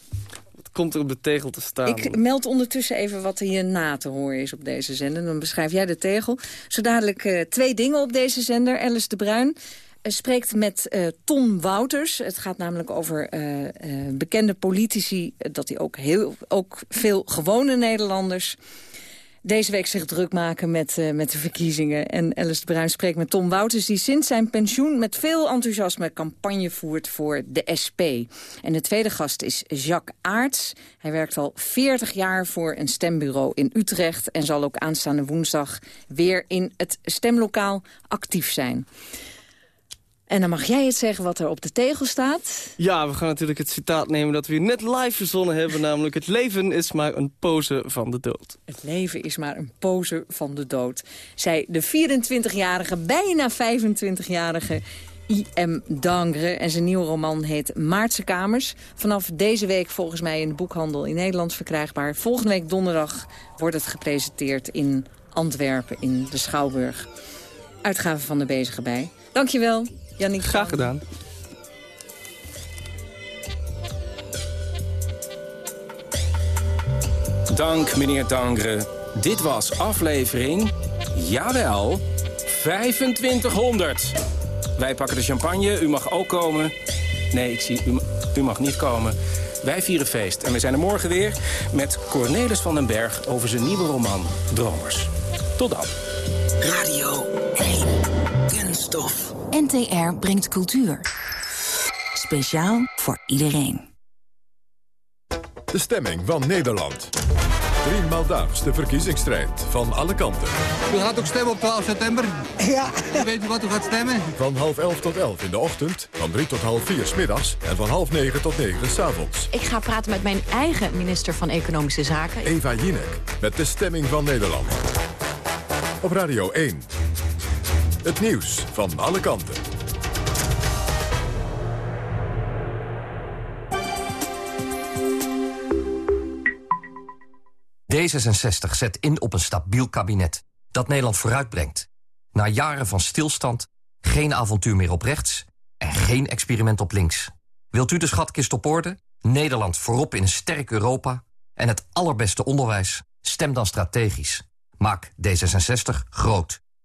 Komt er op de tegel te staan. Ik meld ondertussen even wat er hier na te horen is op deze zender. Dan beschrijf jij de tegel. Zo dadelijk eh, twee dingen op deze zender. Alice de Bruin eh, spreekt met eh, Ton Wouters. Het gaat namelijk over bekende politici... dat hij ook, heel, ook veel gewone Nederlanders... deze week zich druk maken met, eh, met de verkiezingen. En Alice de Bruin spreekt met Tom Wouters... die sinds zijn pensioen met veel enthousiasme campagne voert voor de SP. En de tweede gast is Jacques Aarts. Hij werkt al 40 jaar voor een stembureau in Utrecht... en zal ook aanstaande woensdag weer in het stemlokaal actief zijn. En dan mag jij het zeggen wat er op de tegel staat. Ja, we gaan natuurlijk het citaat nemen dat we hier net live verzonnen hebben. namelijk het leven is maar een pose van de dood. Het leven is maar een pose van de dood. Zij de 24-jarige, bijna 25-jarige I.M. Dangre. En zijn nieuwe roman heet Maartse Kamers. Vanaf deze week volgens mij in de boekhandel in Nederland verkrijgbaar. Volgende week donderdag wordt het gepresenteerd in Antwerpen in de Schouwburg. Uitgave van de Bezige Bij. Dankjewel, Jannik. Graag gedaan. Dank, meneer Dangre. Dit was aflevering, jawel, 2500. Wij pakken de champagne, u mag ook komen. Nee, ik zie, u, u mag niet komen. Wij vieren feest en we zijn er morgen weer met Cornelis van den Berg... over zijn nieuwe roman Dromers. Tot dan. Radio 1. Kunststof. NTR brengt cultuur. Speciaal voor iedereen. De stemming van Nederland. Driemaal daags de verkiezingsstrijd van alle kanten. U gaat ook stemmen op 12 september? Ja. Weet u wat u gaat stemmen? Van half elf tot elf in de ochtend, van drie tot half vier 's middags... en van half negen tot negen 's avonds. Ik ga praten met mijn eigen minister van Economische Zaken. Eva Jinek met de stemming van Nederland. Op Radio 1. Het nieuws van alle kanten. D66 zet in op een stabiel kabinet dat Nederland vooruitbrengt. Na jaren van stilstand, geen avontuur meer op rechts en geen experiment op links. Wilt u de schatkist op orde? Nederland voorop in een sterk Europa en het allerbeste onderwijs? Stem dan strategisch. Maak D66 groot.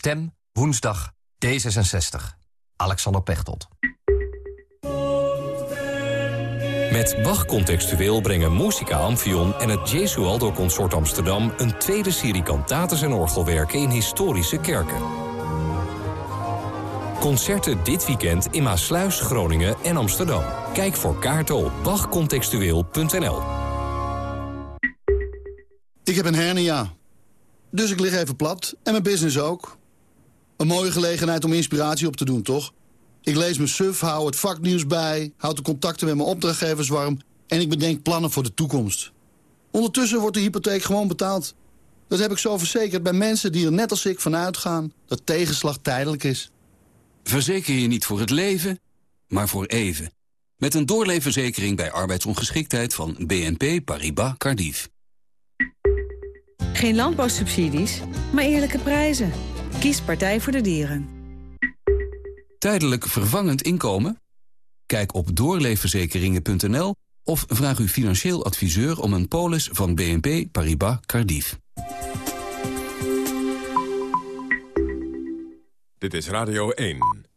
Stem woensdag D66. Alexander Pechtold. Met Bach Contextueel brengen Musica Amphion en het Jesualdo Consort Amsterdam... een tweede serie kantates en orgelwerken in historische kerken. Concerten dit weekend in Maasluis, Groningen en Amsterdam. Kijk voor kaarten op bachcontextueel.nl. Ik heb een hernia. Dus ik lig even plat. En mijn business ook. Een mooie gelegenheid om inspiratie op te doen, toch? Ik lees mijn suf, hou het vaknieuws bij, houd de contacten met mijn opdrachtgevers warm... en ik bedenk plannen voor de toekomst. Ondertussen wordt de hypotheek gewoon betaald. Dat heb ik zo verzekerd bij mensen die er net als ik van uitgaan... dat tegenslag tijdelijk is. Verzeker je niet voor het leven, maar voor even. Met een doorleefverzekering bij arbeidsongeschiktheid van BNP Paribas Cardiff. Geen landbouwsubsidies, maar eerlijke prijzen. Kies Partij voor de Dieren. Tijdelijk vervangend inkomen? Kijk op doorleefverzekeringen.nl of vraag uw financieel adviseur om een polis van BNP Paribas Cardiff. Dit is Radio 1.